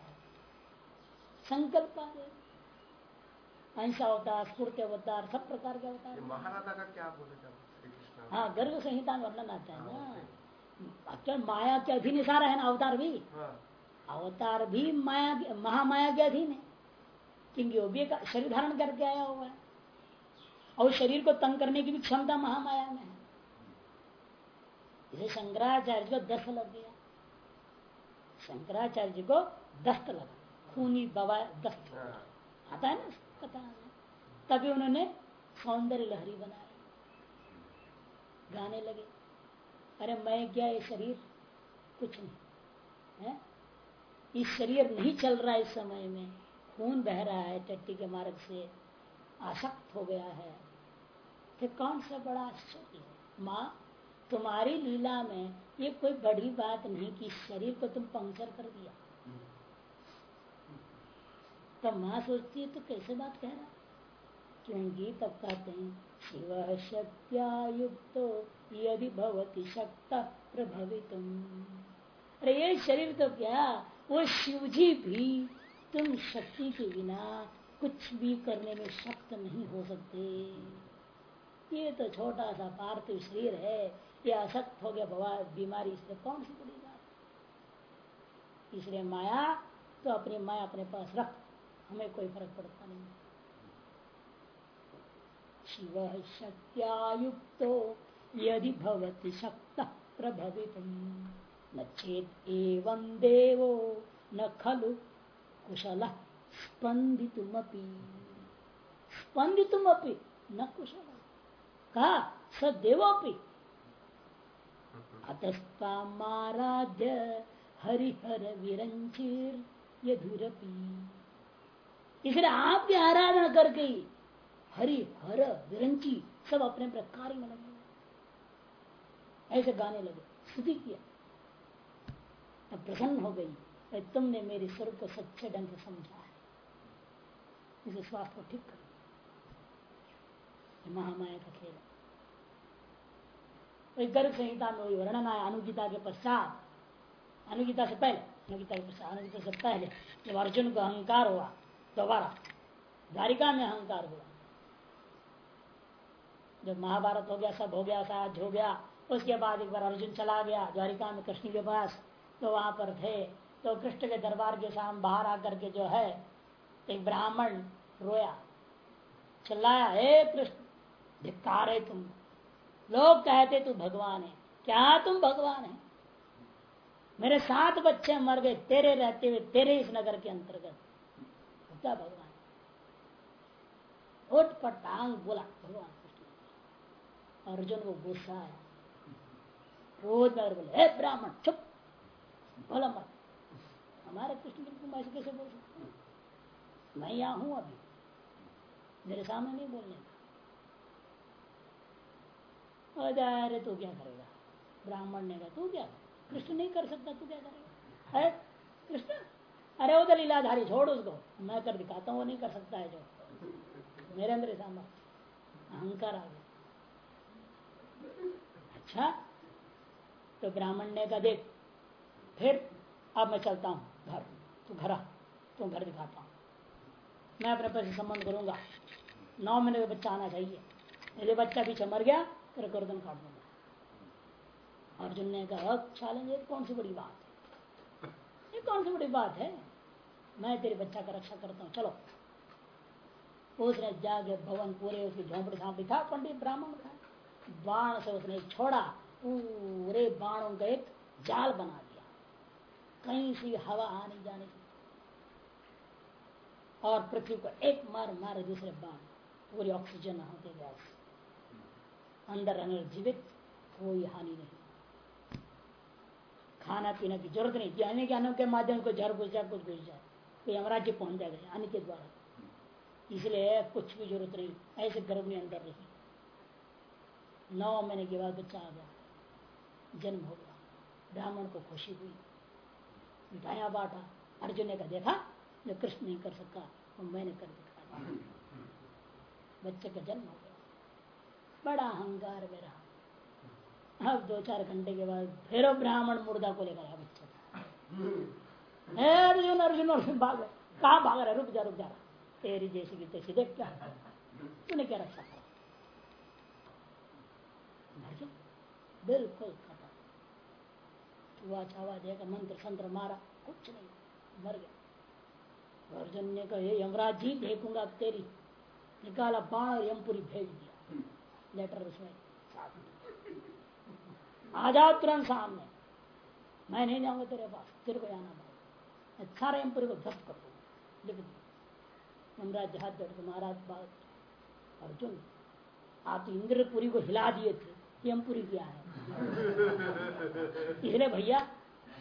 S1: संकल्प अंश अवतार स्फूर्ति अवतार सब प्रकार के अवतार।
S2: महाराजा का क्या बोले
S1: हाँ गर्भ संहिता में वर्णन आता है ना। अच्छा माया के अधीन सारा है ना अवतार भी। हाँ। अवतार भी माया महामाया के अधीन है। क्योंकि वो भी एक शरीर धारण करके आया हुआ है। और शरीर को तंग करने की भी क्षमता महामाया में है। इसे शंकराचार्य को दस्त लग गया। शंकराचार्य को दस्त लगा। खूनी बवा दस्त आता है ना कथा में? तभी उन्होंने सौंदर्य लहरी बनाई गाने लगे। अरे मैं क्या ये शरीर? कुछ नहीं। है? इस शरीर नहीं चल रहा है इस समय में। खून बह रहा है टट्टी के मार्ग से। आसक्त हो गया है। फिर कौन सा बड़ा आश्चर्य है? माँ, तुम्हारी लीला में ये कोई बड़ी बात नहीं कि शरीर को तुम पंक्चर कर दिया। तब माँ सोचती है तो कैसे बात कह रहा? क्योंकि तब कहते हैं, शिव शक्त्यायुक्त यदि भवती शक्त प्रभवित अरे, ये शरीर तो क्या वो शिव जी भी तुम शक्ति के बिना कुछ भी करने में शक्त नहीं हो सकते। ये तो छोटा सा पार्थिव शरीर है, ये असक्त हो गया बीमारी इसमें कौन सी बड़ी बात इसलिए माया तो अपनी माया अपने पास रख, हमें कोई फ़र्क पड़ता नहीं। शिव शक्त्यायुक्तो यदि भवती शक्त प्रभवित न चेत एवं देवो न खलु कुशल स्पंदितुमपि स्पंदितुमपि न कुशल। कहा सदेवपि अतस्तामाराध्य हरिहर विरंचिर यधुरपी इसलिए आपकी आराधना करके ही हरि हर विरंची सब अपने प्रकार में लगे ऐसे गाने लगे। स्तुति किया। अब प्रसन्न हो गई तुमने मेरे स्वर को सच्चे ढंग से समझा है। इसे स्वास्थ्य को ठीक कर। महामाया का खेल है। गर्भ संहिता में वही वर्णन आया अनुगीता के पश्चात। अनुगीता से पहले, अनुगीता के पश्चात, अनुगीता से पहले जब अर्जुन को अहंकार हुआ, दोबारा द्वारिका में अहंकार हुआ। जब महाभारत हो गया, सब हो गया साज हो गया, उसके बाद एक बार अर्जुन चला गया, द्वारिका में कृष्ण के पास। तो वहाँ पर थे। तो कृष्ण के दरबार के सामने बाहर आकर के जो है, एक ब्राह्मण रोया। चिल्लाया, हे कृष्ण, धिक्कार है तुम। लोग कहते तू भगवान है। क्या तुम भगवान है? मेरे सात बच्चे मर गए, तेरे रहते हुए, तेरे इस नगर के अंतर्गत। क्या भगवान। उठ पटांग बोला, भगवान कृष्ण अर्जुन को गुस्सा आया। रोज नगर बोले, हे ब्राह्मण, चुप। बोला मत। हमारे कृष्ण तुम ऐसे कैसे बोल सकते मैं यहाँ हूँ अभी। मेरे सामने नहीं बोलने अरे तू क्या करेगा? ब्राह्मण ने कहा, तू क्या? कृष्ण नहीं कर सकता, तू क्या करेगा? अरे, कृष्ण, अरे वो तो लीलाधारी, छोड़ उसको। मैं कर दिखाता हूँ, वो नहीं कर सकता है जो। मेरे अंदर सामने अहंकार आ गया। अच्छा तो ब्राह्मण ने कहा, देख फिर अब मैं चलता हूँ घर। तू घर आ, तू घर दिखाता हूँ। मैं अपने पैसे संबंध करूँगा। नौ महीने का बच्चा आना चाहिए। यदि बच्चा पीछे मर गया फिर गर्दन काट दूँगा। अर्जुन ने कहा चैलेंज ये कौन सी बड़ी बात है? ये कौन सी बड़ी बात है? मैं तेरे बच्चा का रक्षा करता हूँ। चलो। उसने जाके भवन पूरे उसकी झोंपड़ी झांपड़ी था, पंडित ब्राह्मण था। बाण से उसने छोड़ा, पूरे बाणों का एक जाल बना कहीं से हवा आने जाने की। और पृथ्वी को एक मार मारे दूसरे बाण, पूरी ऑक्सीजन होते गैस अंदर रहने जीवित कोई हानि नहीं। खाना पीना की ज़रूरत नहीं। जाने के अन्न के माध्यम को जर घुस जाए, कुछ घुस जाए, कोई अमराज्य पहुँच जाएगा अन्न के द्वारा। इसलिए कुछ भी ज़रूरत नहीं। ऐसे गर्भ में अंदर रही नौ महीने के बाद बच्चा आ गया। जन्म हो गया। ब्राह्मण को खुशी हुई। मिठाइया बांटा। अर्जुन ने कहा, देखा जो कृष्ण नहीं कर सका वो मैंने कर दिखा बच्चे का जन्म हो गया। बड़ा अहंकार मेरा अब दो चार घंटे के बाद फिर ब्राह्मण मुर्दा को लेकर आया बच्चा अर्जुन अर्जुन अर्जुन, भाग कहा भाग रहा? रुक जा रुक जा। तेरी जैसी की तैसी देख क्या तूने क्या करा बिल्कुल खत्म। हुआ छावा देगा, मंत्र संत्र मारा, कुछ नहीं, मर गया। अर्जुन ने कहा यमराज जी, देखूँगा तेरी। निकाला बाण और यमपुरी भेज दिया। लेटर उसमें आ जाओ तुरंत सामने। मैं नहीं जाऊँगा तेरे पास, तेरे को जाना पड़ेगा। सारे यमपुरी को ध्वस्त कर दूँगा। लिख दिया यमराज के, महाराज, बात अर्जुन, आप इंद्रपुरी को हिला दिए थे। यमपुरी क्या है। इसलिए भैया,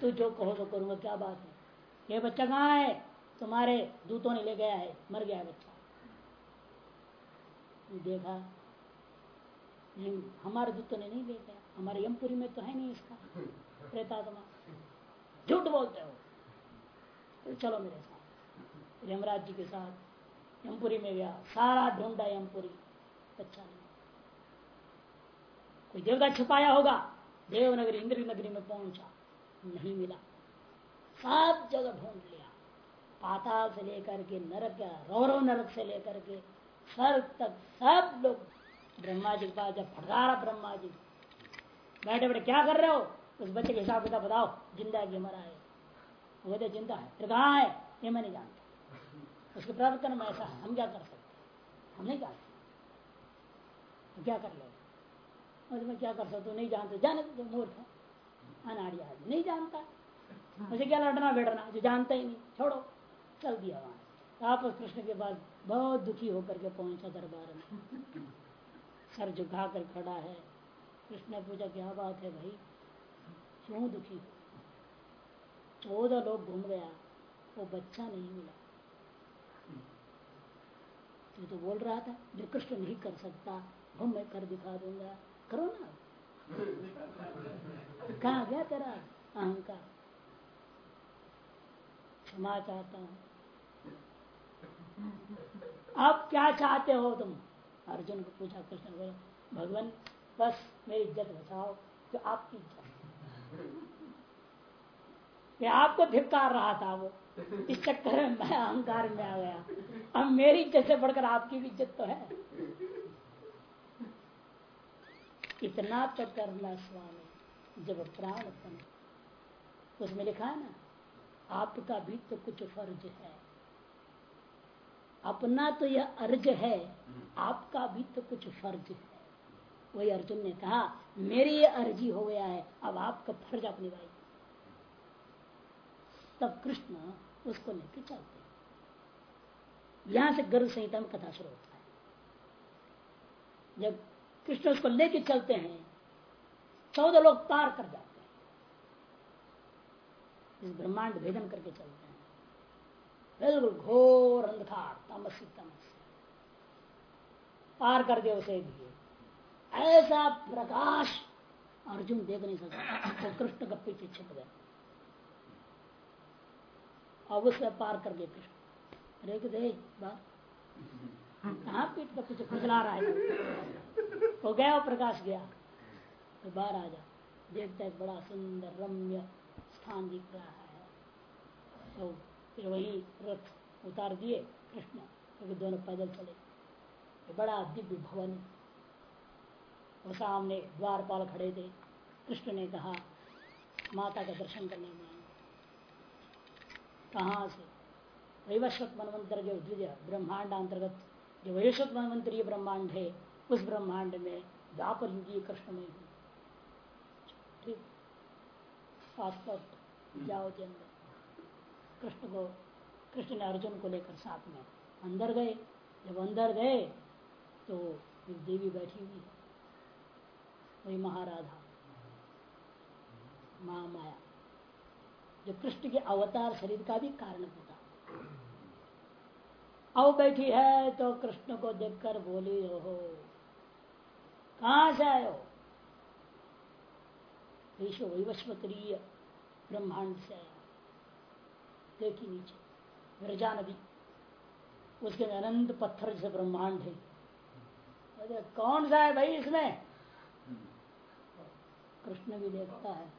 S1: तू जो कहो तो करूँगा, क्या बात है? ये बच्चा कहाँ है? तुम्हारे दूतों ने ले गया है, मर गया है बच्चा। देखा? नहीं, हमारे दूतों ने नहीं ले गया हमारे यमपुरी में तो है नहीं इसका। प्रेतात्मा। झूठ बोलते हो? तो चलो मेरे साथ। यमराज जी के साथ यमपुरी में गया। सारा ढूंढा यमपुरी। अच्छा नहीं। कोई देवता छुपाया होगा, देवनगरी इंद्र नगरी में पहुँचा, नहीं मिला। सब जगह ढूंढ लिया। पाताल से लेकर के नरक रौरव नरक से लेकर के स्वर्ग तक सब लोग ब्रह्मा जी के पास, जब फटकारा ब्रह्मा जी बैठे बैठे, क्या कर रहे हो? उस बच्चे के हिसाब किताब बताओ, ज़िंदा की मरा है? वो तो ज़िंदा है। फिर कहाँ है? ये मैं नहीं जानता। उसके प्रवर्तन में ऐसा है, हम क्या कर सकते हम नहीं जानते। तो क्या कर लो मैं क्या कर सकता नहीं जानते। जाने तो मूर्ख अनाड़ी आदमी। नहीं जानता। मुझे क्या लड़ना बैठना जो जानता ही नहीं। छोड़ो। चल दिया वहाँ वापस कृष्ण के बाद बहुत दुखी होकर के पहुँचा दरबार में। सर झुका कर खड़ा है। कृष्ण ने पूछा क्या बात है भाई? क्यों दुखी चौदह लोग घूम गया। वो बच्चा नहीं मिला। तू तो बोल रहा था जो कृष्ण नहीं कर सकता वो मैं कर दिखा दूँगा। करो ना। कहा गया तेरा अहंकार। क्षमा चाहता हूँ। आप क्या चाहते हो तुम? अर्जुन को पूछा, कृष्ण बोला, भगवान, बस मेरी इज़्ज़त बचाओ तो आपकी इज़्ज़त आपको धिक्कार रहा था वो। इस चक्कर में मैं अहंकार में आ गया। अब मेरी इज़्ज़त से बढ़कर आपकी भी इज़्ज़त तो है। इतना तो करना स्वामी, जब प्राण उसमें लिखा है ना, आपका भी तो कुछ फ़र्ज़ है। अपना तो यह अर्ज़ है, आपका भी तो कुछ फ़र्ज़ है। वही अर्जुन ने कहा, मेरी ये अर्जी हो गया है, अब आपका फ़र्ज़ अपनी भाई तब कृष्ण उसको लेके चलते यहाँ से गर्भ संहिता में कथा शुरू होता है। जब कृष्ण उसको लेके चलते हैं। चौदह लोग पार कर जाते हैं। इस ब्रह्मांड भेदन करके चलते हैं। बिल्कुल घोर अंधकार तमसी तमस। पार कर दे उसे भी ऐसा प्रकाश अर्जुन देख नहीं सकता तो कृष्ण का पीछे छिप गया अब उससे पार कर गए कृष्ण। अरे दे बार कहा पीठ का पीछे खुजला रहा है? गया प्रकाश गया। तो बाहर आ जा। देखता है बड़ा सुंदर रम्य स्थान दिख रहा है। तो फिर वही रथ उतार दिए कृष्ण, क्योंकि दोनों पैदल चले। बड़ा दिव्य भवन। वो सामने द्वारपाल खड़े थे। कृष्ण ने कहा, माता का दर्शन करने में कहा से? वैवस्वत मनवंतर जो द्वितीय ब्रह्मांड अंतर्गत, जो वैश्वत मनवंतरीय ब्रह्मांड है उस ब्रह्मांड में द्वापर युगीय कृष्ण में ठीक। जाओ कृष्ण को, कृष्ण ने अर्जुन को लेकर साथ में अंदर गए। जब अंदर गए तो देवी बैठी हुई वही महाराधा। महामाया जो कृष्ण के अवतार शरीर का भी कारण होता। अब बैठी है तो कृष्ण को देखकर बोली हो कहा से आयो विश्व वैवस्वतरीय ब्रह्मांड से आया। देखी नीचे। विरजा नदी। उसके अनंत पत्थर से ब्रह्मांड है। अरे कौन सा है भाई इसमें? कृष्ण भी देखता है।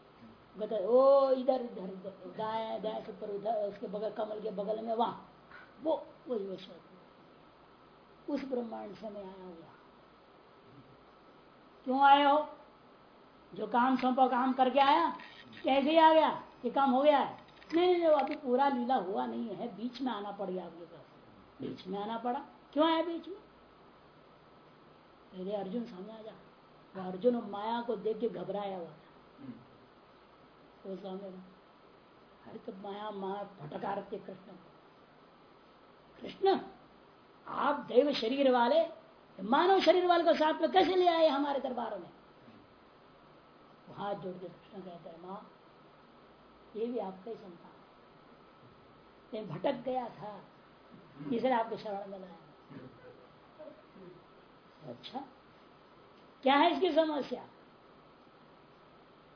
S1: ओ, इधर इधर, दाएँ दाएँ से पर उधर, उसके बगल, कमल के बगल में, वहाँ। वो, वही वो उस ब्रह्मांड से मैं आया हुआ। क्यों आए हो? जो काम सौंपा काम करके आया? कैसे ही आ गया ये काम हो गया? है नहीं नहीं अभी पूरा लीला हुआ नहीं है। बीच में आना पड़ गया आपके पास। बीच में आना पड़ा। क्यों आया बीच में? पहले अर्जुन आ जा। वो अर्जुन माया को देख के घबराया हुआ वो सामने अरे तो माया माया फटकार कृष्ण कृष्ण आप देव शरीर वाले मानव शरीर वाले को साथ में कैसे ले आए हमारे दरबार में? हाथ जोड़ के कृष्ण कहते हैं, माँ, ये भी आपका ही संतान है। भटक गया था इसलिए आपके शरण में लाया अच्छा क्या है इसकी समस्या?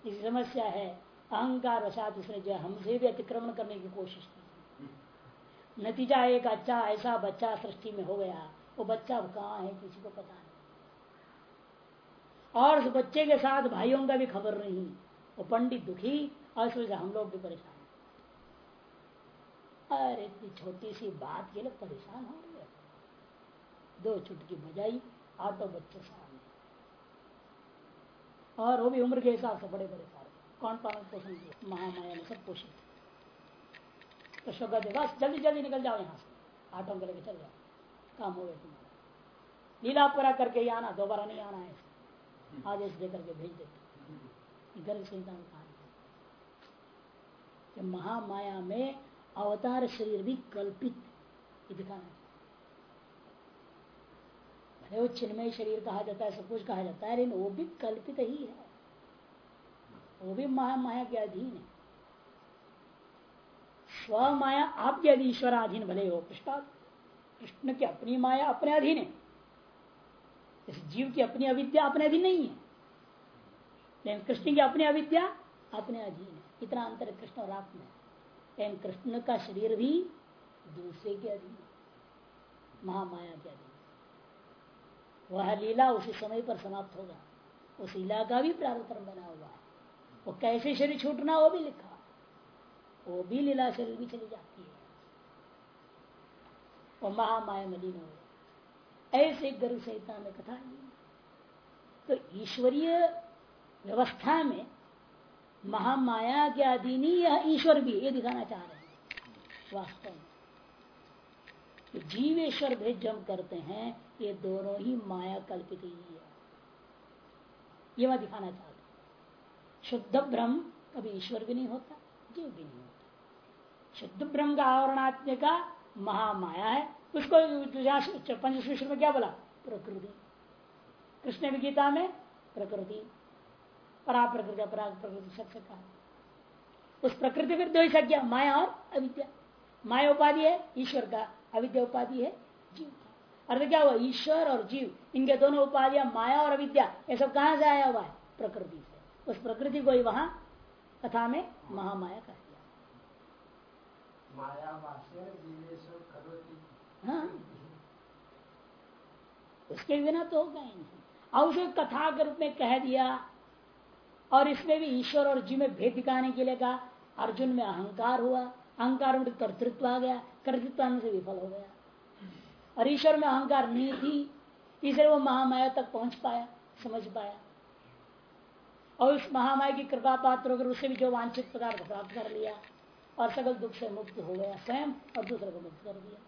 S1: इसकी समस्या है, अहंकार वसात उसने जो हमसे भी अतिक्रमण करने की कोशिश की। नतीजा एक अच्छा ऐसा बच्चा सृष्टि में हो गया। वो बच्चा कहाँ है, किसी को पता नहीं। और उस बच्चे के साथ भाइयों का भी खबर नहीं। वो पंडित दुखी, और इस हम लोग भी परेशान। अरे, इतनी छोटी सी बात के लिए परेशान हो रहे दो चुटकी बजाई, आटो बच्चे सामने। और वो भी उम्र के हिसाब से बड़े बड़े सारे कौन पालन पोषण महामाया ने सब पोषित। तो शोका बस जल्दी जल्दी निकल जाओ यहाँ से। आटो लेके चल जाओ। काम हो गया तुम्हारा। लीला पूरा करके ही आना, दोबारा नहीं आना है। आदेश दे करके भेज देते गर्भ चिंता में कहा कि महामाया में अवतार शरीर भी कल्पित दिखाना भले वो चिन्मय शरीर कहा जाता है, सब कुछ कहा जाता है, लेकिन वो भी कल्पित ही है। वो भी माया माया के अधीन है। स्व माया आपके अधीन ईश्वराधीन भले हो कृष्ण कृष्ण की अपनी माया अपने अधीन है। इस जीव की अपनी अविद्या अपने अधीन नहीं है। लेकिन कृष्ण की अपनी अविद्या अपने अधीन है। इतना अंतर कृष्ण और आप में लेकिन कृष्ण का शरीर भी दूसरे के अधीन महामाया के अधीन वह लीला उसी समय पर समाप्त होगा। उस लीला का भी प्रारूपण बना हुआ है। वो कैसे शरीर छूटना, वो भी लिखा। वो भी लीला शरीर भी चली जाती है। वो महामाया मलिन हो ऐसे गर्भ संहिता में कथा तो ईश्वरीय व्यवस्था में महामाया के अधीन यह ईश्वर भी ये दिखाना चाह रहे हैं। वास्तव में तो जीवेश्वर भेद जम करते हैं, ये दोनों ही माया कल्पित ही है। ये वह दिखाना चाह चाहते शुद्ध ब्रह्म कभी ईश्वर भी नहीं होता, जीव भी नहीं होता। शुद्ध ब्रह्म का आवरणात्म का महामाया है। उसको पंचश्रेष्ठ में क्या बोला? प्रकृति। कृष्ण भी गीता में प्रकृति। परा प्रकृति अपराग प्रकृति सबसे कहा उस प्रकृति फिर दो ही संज्ञा, माया और अविद्या। माया उपाधि है, ईश्वर का। अविद्या उपाधि है, जीव का। अर्थ क्या हुआ? ईश्वर और जीव, इनके दोनों उपाधियाँ, माया और अविद्या, ये सब कहाँ से आया हुआ है? प्रकृति से। उस प्रकृति को ही वहाँ कथा में महामाया दिया हाँ? उसके बिना तो होगा ही नहीं। और उसे कथा के रूप में कह दिया और इसमें भी ईश्वर और जीव में भेद दिखाने के लिए कहा। अर्जुन में अहंकार हुआ, अहंकार में कर्तृत्व आ गया, कर्तृत्व आने से विफल हो गया। और ईश्वर में अहंकार नहीं थी, इसलिए वो महामाया तक पहुँच पाया, समझ पाया। और उस महामाया की कृपा पात्र होकर उससे भी जो वांछित पदार्थ प्राप्त कर लिया। और सकल दुख से मुक्त हो गया, स्वयं, और दूसरे को मुक्त कर दिया।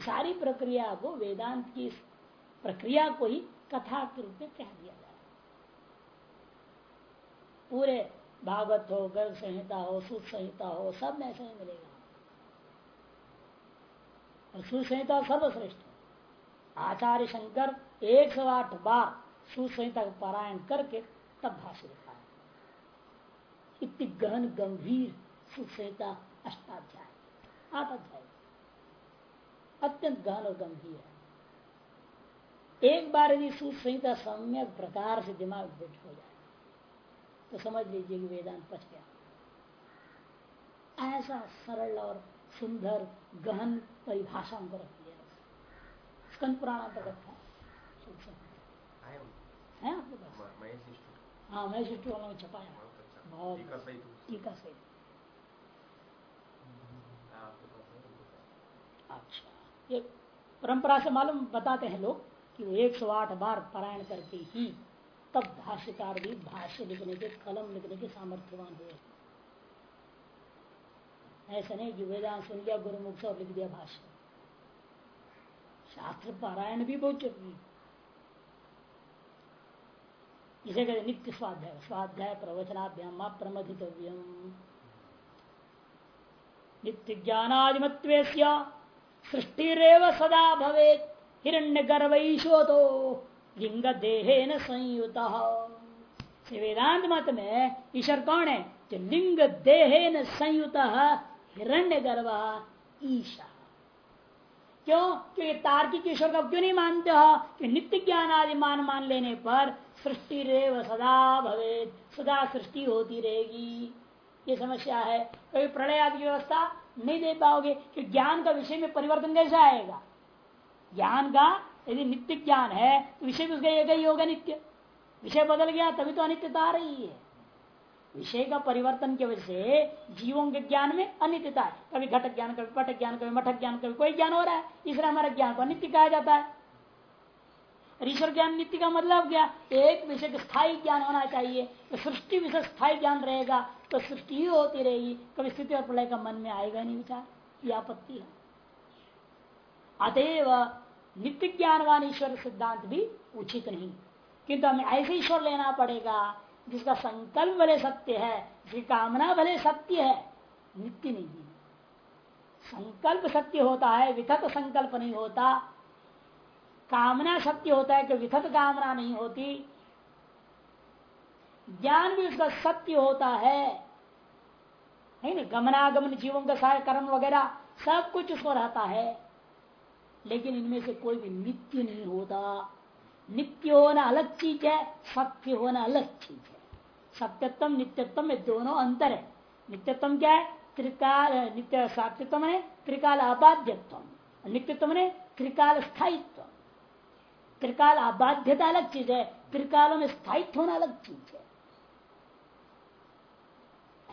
S1: सारी प्रक्रिया को वेदांत की प्रक्रिया को ही कथा के रूप में कह दिया जाए। पूरे भागवत हो गर्भ संहिता हो सुख संहिता हो, सब में ऐसा ही मिलेगा। और सुसंहिता सर्वश्रेष्ठ आचार्य शंकर एक सौ आठ बार सुसंहिता का पारायण करके तब है। इतनी गहन गंभीर सुसंहिता अष्टाध्याय आठ अध्याय अत्यंत गहन और गंभीर है। एक बार यदि सुसंहिता सम्यक प्रकार से दिमाग फिट हो जाए तो समझ लीजिए कि वेदांत पच गया। ऐसा सरल और सुंदर गहन परिभाषा उनको रख दिया स्कंद पुराण अंतर्गत था है आपके पास? हाँ मैं शिष्टु वालों में छपाया। टीका सही अच्छा। ये परंपरा से मालूम बताते हैं लोग कि वो 108 बार पारायण करके ही तब भाष्यकार भी भाष्य लिखने के कलम लिखने के सामर्थ्यवान हुए। ऐसा नहीं कि वेदांत सुन लिया गुरुमुख से लिख दिया भाष्य। शास्त्र पारायण भी बहुत ज़रूरी इसे कहते नित्य स्वाध्याय। स्वाध्याय प्रवचनाभ्याम प्रमथितव्यम। नित्य ज्ञानादिमत्व सृष्टिरेव सदा भवे हिरण्य गर्भो लिंग देहे न संयुत वेदांत मत में ईश्वर कौन है? जो लिंग देहे न संयुत हिरण्य गर्भ ईशा। क्यों? क्योंकि तार्किक ईश्वर का क्यों नहीं मानते हो? कि नित्य ज्ञान आदि मान मान लेने पर सृष्टि रेव सदा भवे सदा सृष्टि होती रहेगी। ये समस्या है। कभी प्रलय आदि व्यवस्था नहीं दे पाओगे कि ज्ञान का विषय में परिवर्तन कैसे आएगा? ज्ञान का यदि नित्य ज्ञान है तो विषय भी उसका एक ही होगा नित्य। विषय बदल गया, तभी तो अनित्यता आ रही है। विषय का परिवर्तन की वजह से जीवों के ज्ञान में अनित्यता है। कभी घटक ज्ञान, कभी पटक ज्ञान, कभी मठक ज्ञान, कभी कोई ज्ञान हो रहा है। इसलिए हमारे ज्ञान को अनित्य कहा जाता है। ईश्वर ज्ञान नित्य का मतलब क्या? एक विषय स्थायी ज्ञान होना चाहिए। तो सृष्टि विषय स्थायी ज्ञान रहेगा तो सृष्टि ही होती रहेगी। कभी स्थिति और प्रलय का मन में आएगा नहीं विचार। ये आपत्ति है। अतएव नित्य ज्ञानवान ईश्वर सिद्धांत भी उचित नहीं। किंतु हमें ऐसे ईश्वर लेना पड़ेगा जिसका संकल्प भले सत्य है, जिसकी कामना भले सत्य है, नित्य नहीं है। संकल्प सत्य होता है विथत संकल्प नहीं होता। कामना सत्य होता है कि विथत कामना नहीं होती। ज्ञान भी उसका सत्य होता है। नहीं ना, गमनागमन, जीवों का सारे कर्म वगैरह, सब कुछ उसको रहता है। लेकिन इनमें से कोई भी नित्य नहीं होता। नित्य होना अलग चीज़ है, सत्य होना अलग चीज़ है। सत्यत्म नित्यत्म में दोनों अंतर है। नित्यत्म क्या है? त्रिकाल नित्य सात्वित्व है, त्रिकाल अबाध्यत्व नित्यत्व ने त्रिकाल स्थायित्व त्रिकाल अबाध्यता अलग चीज़ है, त्रिकालों में स्थायित्व होना अलग चीज़ है।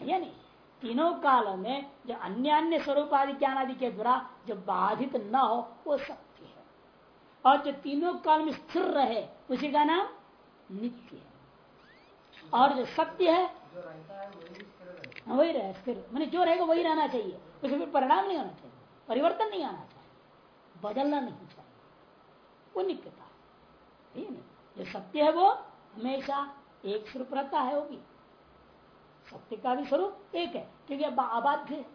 S1: या नहीं? तीनों कालों में जो अन्य अन्य स्वरूप आदि ज्ञान आदि के द्वारा जो बाधित न हो, वो सत्य है। और जो तीनों काल में स्थिर रहे, उसी का नाम नित्य है। और जो सत्य है हाँ, वही रहे स्थिर। मैंने जो रहेगा वही रहना चाहिए। उसमें परिणाम नहीं होना चाहिए परिवर्तन नहीं आना चाहिए बदलना नहीं चाहिए। वो नित्यता है? नहीं जो सत्य है वो हमेशा एक स्वरूप रहता है वो भी। सत्य का भी स्वरूप एक है क्योंकि अबाध्य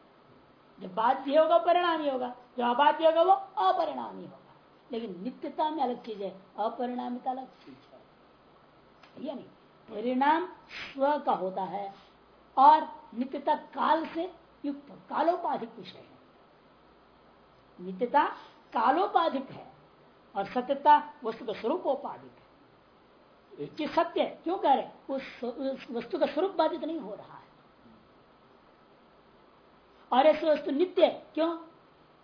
S1: जब बाध्य होगा परिणामी होगा। जो अबाध्य होगा वो अपरिणामी होगा। लेकिन नित्यता में अलग चीज़ है अपरिणामिता अलग चीज़ है। यानी परिणाम स्व का होता है और नित्यता काल से युक्त कालोपाधिक विषय है। नित्यता कालोपाधिक है और सत्यता वस्तु का स्वरूपोपाधिक है। एक चीज़ सत्य है क्यों कह रहे उस, वस्तु का स्वरूप बाधित नहीं हो रहा है। और ऐसे वस्तु नित्य क्यों?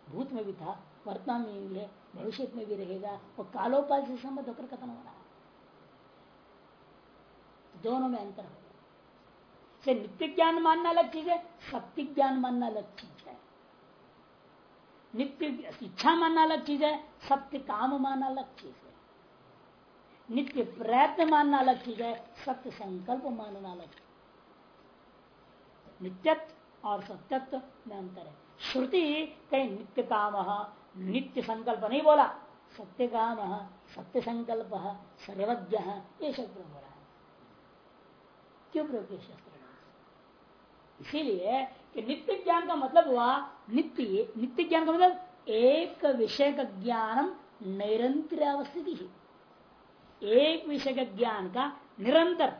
S1: भूत में भी था वर्तमान में भी है भविष्य में भी रहेगा वो कालोपाधि से संबंध होकर खत्म हो रहा है। दोनों में अंतर हो। से नित्य ज्ञान मानना अलग चीज़ है सत्य ज्ञान मानना अलग चीज़ है। नित्य इच्छा मानना अलग चीज़ है, सत्य काम मानना अलग चीज़ है। नित्य प्रयत्न मानना अलग चीज़ है, सत्य संकल्प मानना अलग नित्यत्व और सत्यत्व में अंतर है। श्रुति कहीं नित्य काम नित्य संकल्प नहीं बोला, सत्य काम सत्य संकल्प सर्वज्ञ ये शब्द बोला। क्यों प्रयोग किया शस्त्र इसीलिए कि नित्य ज्ञान का मतलब हुआ, नित्य नित्य ज्ञान का मतलब एक विषय का ज्ञानम निरंतर अवस्थिति ही। एक विषय के ज्ञान का निरंतर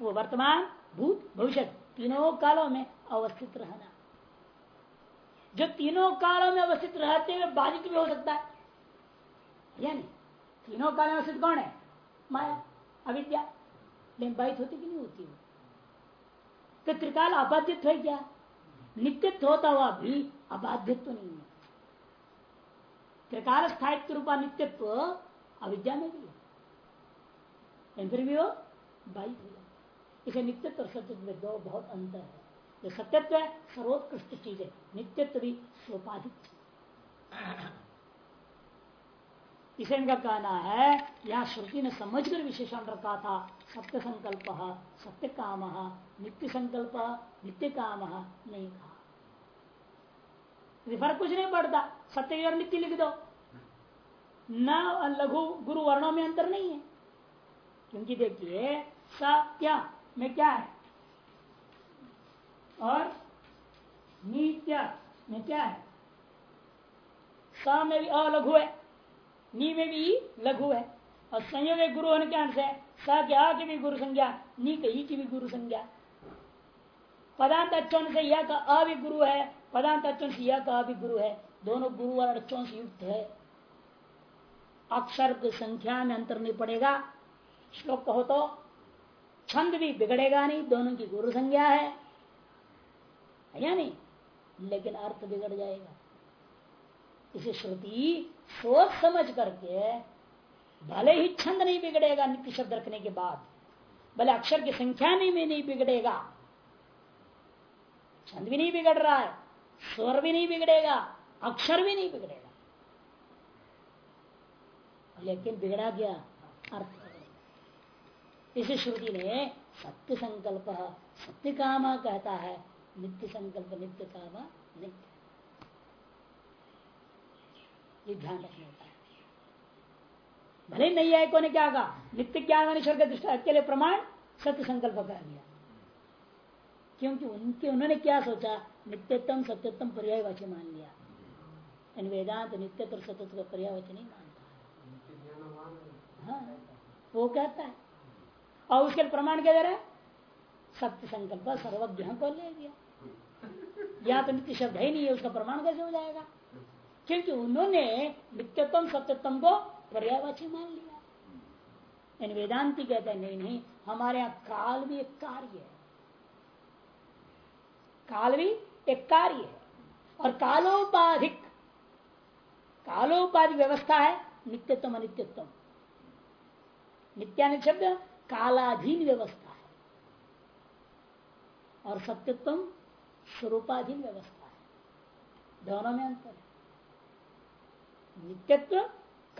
S1: वर्तमान, भूत, भविष्य, तीनों कालों में अवस्थित रहना। जो तीनों कालों में अवस्थित रहते हुए बाधित भी हो सकता है। यानी तीनों काल में अवस्थित कौन है? माया, अविद्या। लेकिन बाधित होती कि नहीं होती तो त्रिकाल अबाधित है क्या? नित्यत्व होता हुआ भी अबाध्यत्व नहीं है। त्रिकाल स्थायित्व रूपा नित्यत्व अविद्या में भी है। फिर भी वो बाई हो जाए इसे नित्यत्व और सत्यत्व में दो बहुत अंतर है। जो सत्यत्व है, सर्वोत्कृष्ट चीज़ है। नित्यत्व भी सोपाधिक इसे इनका कहना है, यह श्रुति ने समझकर विशेषण रखा था सत्य संकल्प सत्य काम नित्य संकल्प नित्य काम नहीं कहा। फ़र्क कुछ नहीं पड़ता, सत्य और नित्य लिख दो। न लघु गुरु वर्णों में अंतर नहीं है। क्योंकि देखिए, सत्य में क्या है? और नित्य में क्या है? स में भी अलघु है, नी में भी लघु है। और संयोग गुरु होने के अंश है। स के की भी गुरु संज्ञा, नी के ई की भी गुरु संज्ञा। पदांत अच्छों से यह का अ भी गुरु है, पदांत अच्छों से यह का भी गुरु है। दोनों गुरु और अच्छों से युक्त है। अक्षर संख्या में अंतर नहीं पड़ेगा। श्लोक कहो तो छंद भी बिगड़ेगा नहीं, दोनों की गुरु संज्ञा है या नहीं? लेकिन अर्थ बिगड़ जाएगा। इसे श्रुति सोच समझ करके भले ही छंद नहीं बिगड़ेगा नित्य शब्द रखने के बाद, भले अक्षर की संख्या नहीं में नहीं बिगड़ेगा, छंद भी नहीं बिगड़ रहा है, स्वर भी नहीं बिगड़ेगा, अक्षर भी नहीं बिगड़ेगा। लेकिन बिगड़ा गया अर्थ इसे श्रुति ने सत्य संकल्प, सत्य काम कहता है, नित्य संकल्प, नित्य काम, नित्य। ध्यान रखने। भले नहीं आए को क्या कहा नित्य ज्ञान ईश्वर के दृष्टि के लिए प्रमाण, सत्य संकल्प कर दिया क्योंकि उनके, उन्होंने क्या सोचा? नित्यतम सत्यतम पर्यायवाची मान लिया। वेदांत नित्यत्व सत्यत्व का पर्यायवाची नहीं मान हाँ वो कहता है। और उसके प्रमाण क्या दे रहा है? सत्य संकल्प सर्वज्ञ को ले दिया या तो नित्य शब्द है नहीं है उसका प्रमाण कैसे हो जाएगा? क्योंकि उन्होंने नित्यत्म सत्यत्म को पर्यावाची मान लिया। इन वेदांति कहते हैं, नहीं नहीं, हमारे यहाँ काल भी एक कार्य है। काल भी एक कार्य है। और कालोपाधिक कालोपाधिक व्यवस्था है नित्यत्व अनित्यत्व। नित्यानि शब्द कालाधीन व्यवस्था है। और सत्यत्व स्वरूपाधीन व्यवस्था है। दोनों में अंतर है। नित्यत्व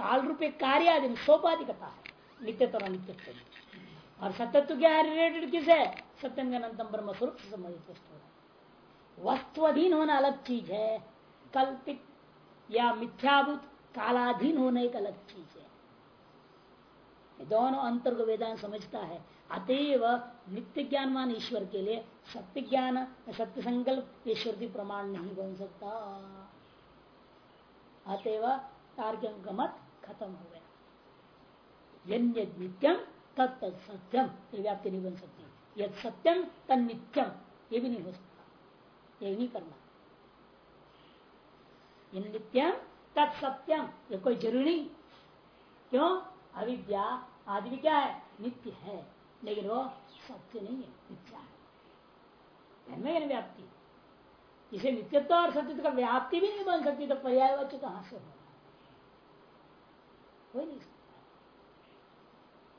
S1: काल रूपे कार्याधीन सोपाधिकता है नित्यत्व और अनित्यत्व और सत्यत्व क्या है रिलेटेड किस है सत्यम अनंतम ब्रह्म स्वरूप से संबंधित वस्तु है वस्तुअधीन होना अलग चीज़ है कल्पित या मिथ्याभूत कालाधीन होने एक अलग चीज़ है दोनों अंतर को वेदांत समझता है अतएव नित्य ज्ञानवान ईश्वर के लिए सत्य ज्ञान सत्य संकल्प ईश्वर की प्रमाण नहीं बन सकता अतएव तार्किक मत खत्म हो गया यज्ञ नित्यम तत्त सत्यम ये व्याप्ति नहीं बन सकती यद सत्यम तन नित्यम ये भी नहीं हो सकता ये नहीं करना नित्यम तत्सत्यम ये कोई ज़रूरी नहीं। क्यों? अविद्या आदि भी क्या है। नित्य है। लेकिन वो सत्य नहीं है। मिथ्या है। व्याप्ति इसे नित्यत्व और सत्यत्व का व्याप्ति भी नहीं बन सकती तो पर्याय वच्च कहाँ से होगा हो नहीं सकता।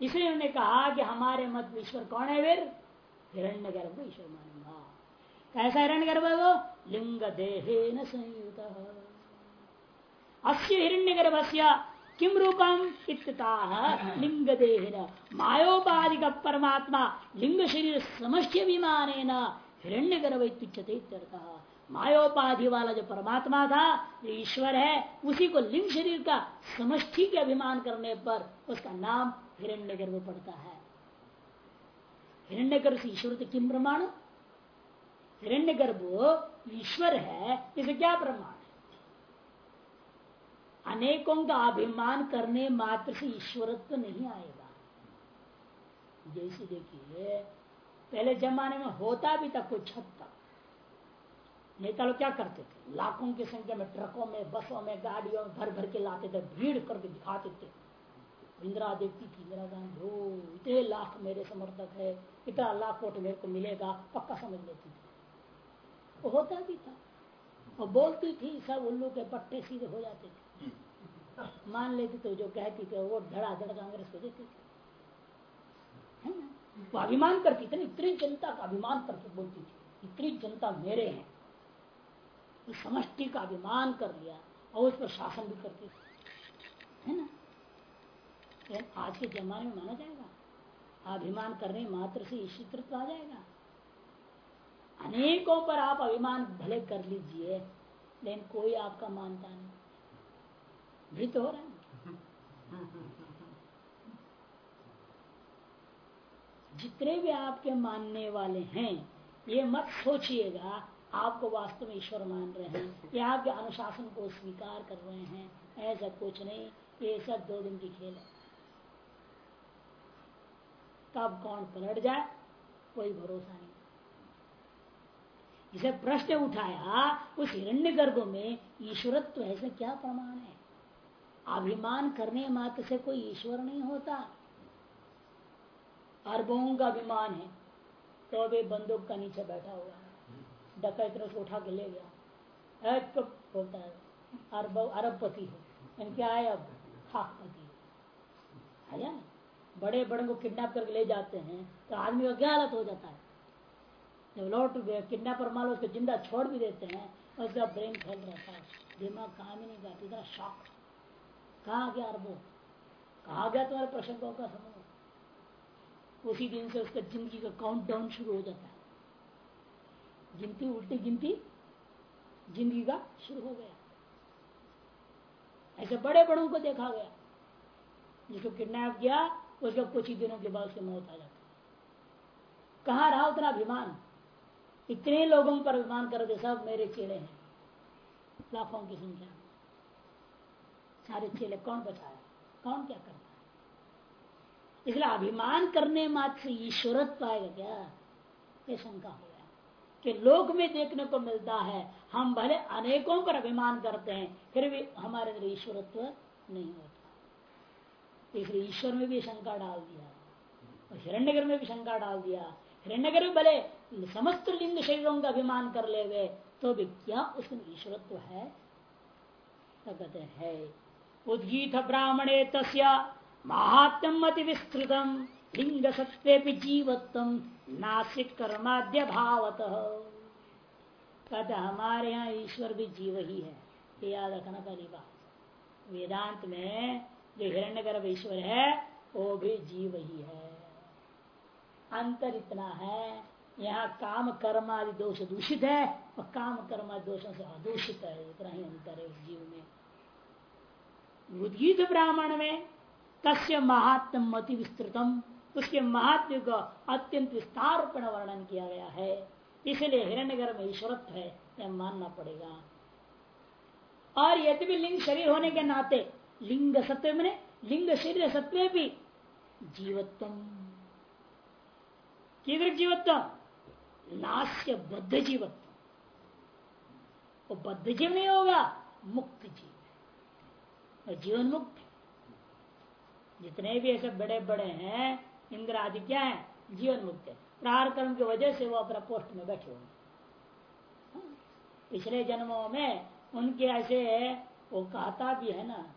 S1: इसलिए उन्होंने कहा कि हमारे मत ईश्वर कौन है वीर? हिरण्य गर्भ ईश्वर मानूँगा। कैसा हिरण्य गर्भ है वो? लिंग देहे न संयुक्त अस्य हिरण्य गर्भ किम रूपम इतता लिंग देह मायोपाधिक परमात्मा लिंग शरीर समष्टि विमान हिरण्य गर्भ मायोपाधि वाला जो परमात्मा था, जो ईश्वर है, उसी को लिंग शरीर का समष्टि के अभिमान करने पर उसका नाम हिरण्य गर्भ पड़ता है। हिरण्य गर्भ से ईश्वर तो किम प्रमाण हिरण्य गर्भ ईश्वर है, इसे क्या प्रमाण अनेकों का अभिमान करने मात्र से ईश्वरत्व नहीं आएगा। जैसे देखिए, पहले जमाने में होता भी था कुछ हद तक। नेता लोग क्या करते थे? लाखों की संख्या में, ट्रकों में, बसों में, गाड़ियों में भर भर के लाते थे, भीड़ करके दिखाते थे। इंदिरा देखती थी इंदिरा गांधी हो इतने लाख मेरे समर्थक है, इतना लाख वोट मेरे को मिलेगा, पक्का समझ लेती थी। वो होता भी था। और बोलती थी, सब उल्लू के पट्टे सीधे हो जाते थे। मान लेती तो जो कहती थी, वो धड़ाधड़ कांग्रेस को देती थी। वो अभिमान करती थी इतनी जनता का अभिमान करके बोलती थी, इतनी जनता मेरे हैं तो समष्टि का अभिमान कर लिया और उस पर शासन भी करती है ना? आज के जमाने में माना जाएगा। अभिमान करने मात्र से ईश्वरत्व आ जाएगा। अनेकों पर आप अभिमान भले कर लीजिए, लेकिन कोई आपका मानता नहीं। भी तो हो रहा है। जितने भी आपके मानने वाले हैं, ये मत सोचिएगा आपको वास्तव में ईश्वर मान रहे हैं। या आपके अनुशासन को स्वीकार कर रहे हैं। ऐसा कुछ नहीं, ये सब दो दिन की खेल है। कब कौन पलट जाए? कोई भरोसा नहीं। इसे प्रश्न उठाया, उस हिरण्य गर्भ में ईश्वरत्व ऐसा क्या प्रमाण है? अभिमान करने मात्र से कोई ईश्वर नहीं होता। अरबों का अभिमान है तो वे बंदूक का नीचे बैठा हुआ है। डकैत उसको उठा के ले गया। कब बोलता है? अरब, अरबपति हो। इनके आए अब? खाकपति है। ना बड़े बड़े को किडनैप करके ले जाते हैं तो आदमी का क्या हालत हो जाता है? जब लौट किडनैपर मान लो उसको ज़िंदा छोड़ भी देते हैं उसका ब्रेन फैल रहता है दिमाग काम ही नहीं करता, इतना शॉक कहा गया अरबों? कहा गया तुम्हारे प्रसंगों का समूह? उसी दिन से उसका ज़िंदगी का काउंट डाउन शुरू हो जाता है। गिनती उल्टी गिनती ज़िंदगी का शुरू हो गया। ऐसे बड़े बड़ों को देखा गया। जिसको किडनैप किया, उसका कुछ ही दिनों के बाद उसकी मौत आ जाती। कहा रहा उतना अभिमान? इतने लोगों पर अभिमान करते सब मेरे चेले हैं। लाखों की संख्या सारे चेले कौन बचाया? कौन क्या करता है? इसलिए अभिमान करने मात्र से ईश्वरत्व आएगा क्या? ये शंका हो। कि लोक में देखने को मिलता है। हम भले अनेकों पर अभिमान करते हैं, फिर भी हमारे अंदर ईश्वरत्व नहीं होता। इसलिए ईश्वर में भी शंका डाल दिया। और हिरण्यगर में भी शंका डाल दिया। हिरण्यगर में भले समस्त लिंग शरीरों का अभिमान कर ले गए तो भी क्या उसमें ईश्वरत्व है? तो कहते है उद्गीत ब्राह्मणे तस्य महात्म अति विस्तृतम लिंग सत्वे जीवत्म नासिक कर्माद्य भावत कहते हमारे यहाँ ईश्वर भी जीव ही है, ये याद रखना पहली बात। वेदांत में जो हिरण्य गर्भ ईश्वर है, वो भी जीव ही है। अंतर इतना है, यहाँ काम कर्म आदि दोष दूषित है, और काम कर्म दोषों से अदूषित है, इतना ही अंतर है उस जीव में। उद्गीत ब्राह्मण में तस्य महात्म अति विस्तृतम। उसके महात्म को अत्यंत विस्तार वर्णन किया गया है। इसलिए हिरण्य गर्भ में ईश्वरत्व है, यह मानना पड़ेगा। और यदि भी लिंग शरीर होने के नाते, लिंग सत्व में लिंग शरीर सत्व भी जीवत्व कीदृक जीवत्व नाश्य बद्ध जीवत्व वो बद्ध जीव नहीं होगा, मुक्त जीव जीवन मुक्त जितने भी ऐसे बड़े बड़े हैं इंद्र आदि क्या है? जीवन मुक्त है। प्रार कर्म की वजह से वो अपना पोस्ट में बैठे हुए पिछले जन्मों में उनके ऐसे वो कहता भी है ना,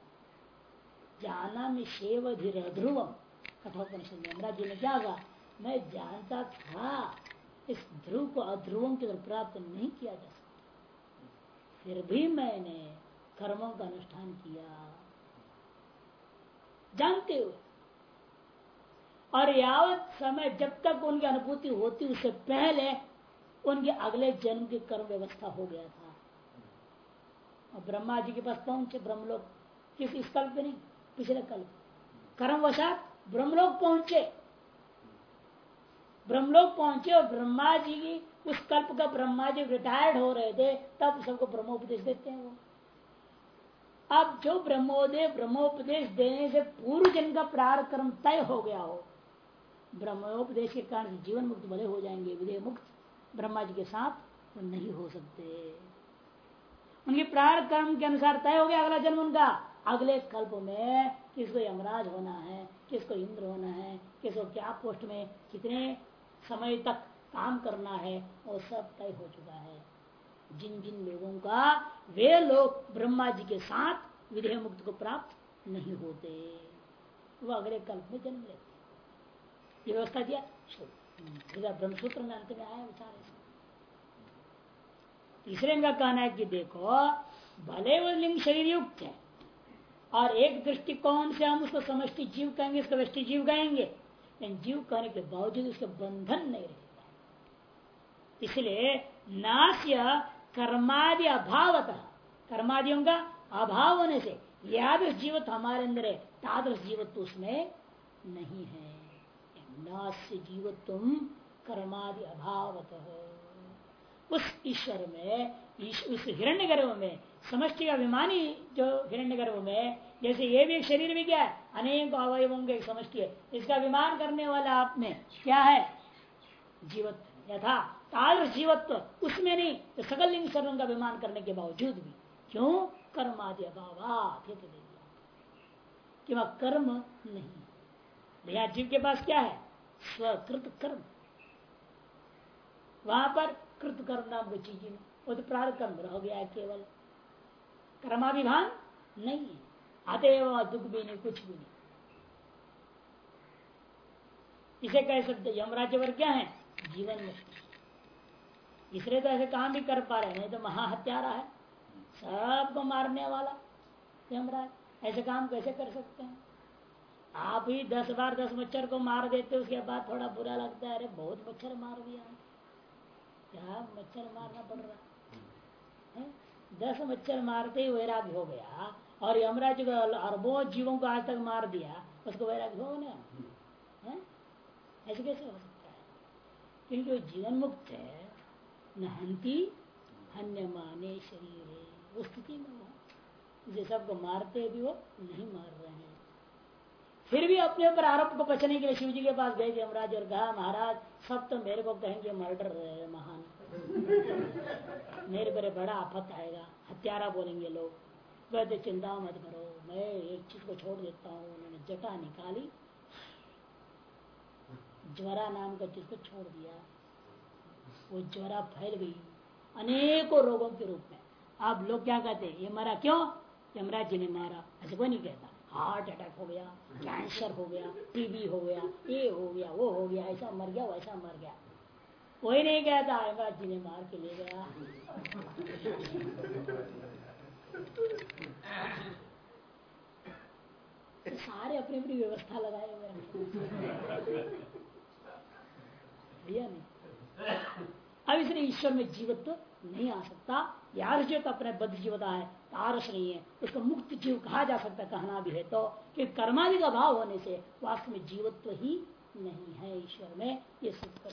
S1: जाना में शेव धीरे ध्रुवम। कठोपनिषद में जी ने क्या कहा? मैं जानता था इस ध्रुव को अध्रुवों की तरफ़ प्राप्त नहीं किया जा सकता। फिर भी मैंने कर्मों का अनुष्ठान किया। जानते हुए और यावत समय जब तक उनकी अनुभूति होती, उससे पहले उनके अगले जन्म की कर्म व्यवस्था हो गया था। और ब्रह्मा जी के पास पहुँचे, ब्रह्मलोक। किस, इस कल्प नहीं, पिछले कल्प। कर्म वशात ब्रह्मलोक पहुँचे। ब्रह्मलोक पहुँचे और ब्रह्मा जी की, उस कल्प का ब्रह्मा जी रिटायर्ड हो रहे थे, तब सबको ब्रह्मोपदेश देते हैं वो। अब जो ब्रह्मोदय, ब्रह्मोपदेश देने से पूर्व जन का प्रार कर्म तय हो गया हो ब्रह्मोपदेश के कारण जीवन मुक्त भले हो जाएँगे विधेय मुक्त ब्रह्मा जी के साथ वो नहीं हो सकते। उनके प्रार कर्म के अनुसार तय हो गया अगला जन्म उनका। अगले कल्प में किसको यमराज होना है, किसको इंद्र होना है, किसको क्या पोस्ट में कितने समय तक काम करना है, वो सब तय हो चुका है। जिन जिन लोगों का वे लोग ब्रह्मा जी के साथ विधेय मुक्त को प्राप्त नहीं होते, वो अगले कल्प में जन्म लेते ये व्यवस्था दिया ब्रह्मसूत्र में अंत में आया विचार तीसरे का कहना है कि देखो, भले वो लिंग शरीर युक्त है, और एक दृष्टिकोण से हम उसको समष्टि जीव कहेंगे इसको वृष्टि जीव कहेंगे लेकिन जीव कहने के बावजूद उसका बंधन नहीं रहेगा इसलिए नाश्य कर्मादि अभावत, कर्मादियों का अभाव होने से याद जीवत हमारे अंदर है, तादृश जीवत्व उसमें नहीं है। नास्य जीवत्व कर्मादि अभावत। उस ईश्वर में उस हिरण्य गर्भ में, समष्टि का अभिमानी जो हिरण्य गर्भ में, जैसे ये भी एक शरीर भी क्या है, अनेक अवयवों का एक समष्टि है, इसका विमान करने वाला आप में क्या है? जीवत्व। यथा ताल जीवत्व, उसमें नहीं तो सकल लिंग सर्व का विमान करने के बावजूद भी। क्यों? कर्म आदि अभाव कि कर्म नहीं भैया, जीव के पास क्या है? स्वकृत कर्म। वहाँ पर कृत कर्म नाम को चीज़ वो तो प्रार्थ कर्म रह गया है केवल। कर्माभिमान नहीं है। अतएव दुख भी नहीं, कुछ भी नहीं। इसे कह सकते यमराज्य वर्ग क्या है? जीवन में। इसलिए तो ऐसे काम भी कर पा रहे नहीं तो महाहत्यारा है। सबको मारने वाला यमराज। ऐसे काम कैसे कर सकते हैं? आप ही दस बार दस मच्छर को मार देते, उसके बाद थोड़ा बुरा लगता है। अरे, बहुत मच्छर मार दिया। क्या मच्छर मारना पड़ रहा? है? दस मच्छर मारते ही वैराग्य हो गया। और यमराज अरबों जीवों को आज तक मार दिया। उसको वैराग्य हो ना? ऐसे कैसे हो सकता है? क्योंकि वो जीवन मुक्त है। नहंती हन्य माने शरीर। उस स्थिति में वो जिसे सबको मारते भी वो नहीं मार रहे हैं। फिर भी अपने ऊपर आरोप को बचने के लिए शिव जी के पास गए यमराज और कहा, महाराज, सब तो मेरे को कहेंगे मर्डर महान। मेरे पर बड़ा आफत आएगा। हत्यारा बोलेंगे लोग। कहते चिंता मत करो। मैं एक चीज़ को छोड़ देता हूँ। उन्होंने जटा निकाली। ज्वरा नाम का चीज़ को छोड़ दिया, वो ज्वरा फैल गई अनेकों रोगों के रूप में। आप लोग क्या कहते हैं? ये मरा क्यों? यमराज जी ने मारा। ऐसे कोई नहीं कहता। हार्ट अटैक हो गया, कैंसर हो गया टीबी हो गया, ये हो गया, वो हो गया, ऐसा मर गया, वैसा मर गया। कोई नहीं कहता यमराज जी ने मार के ले गया। तो सारे अपनी अपनी व्यवस्था लगाए हुए भैया नहीं। अब इसलिए ईश्वर में जीवत्व नहीं आ सकता। यार जो तो अपने बद्ध जीवता है तारस नहीं है। उसको मुक्त जीव कहा जा सकता कहना भी है। तो कि कर्मादि का भाव होने से वास्तव में जीवत्व ही नहीं है ईश्वर में। ये सिद्ध कर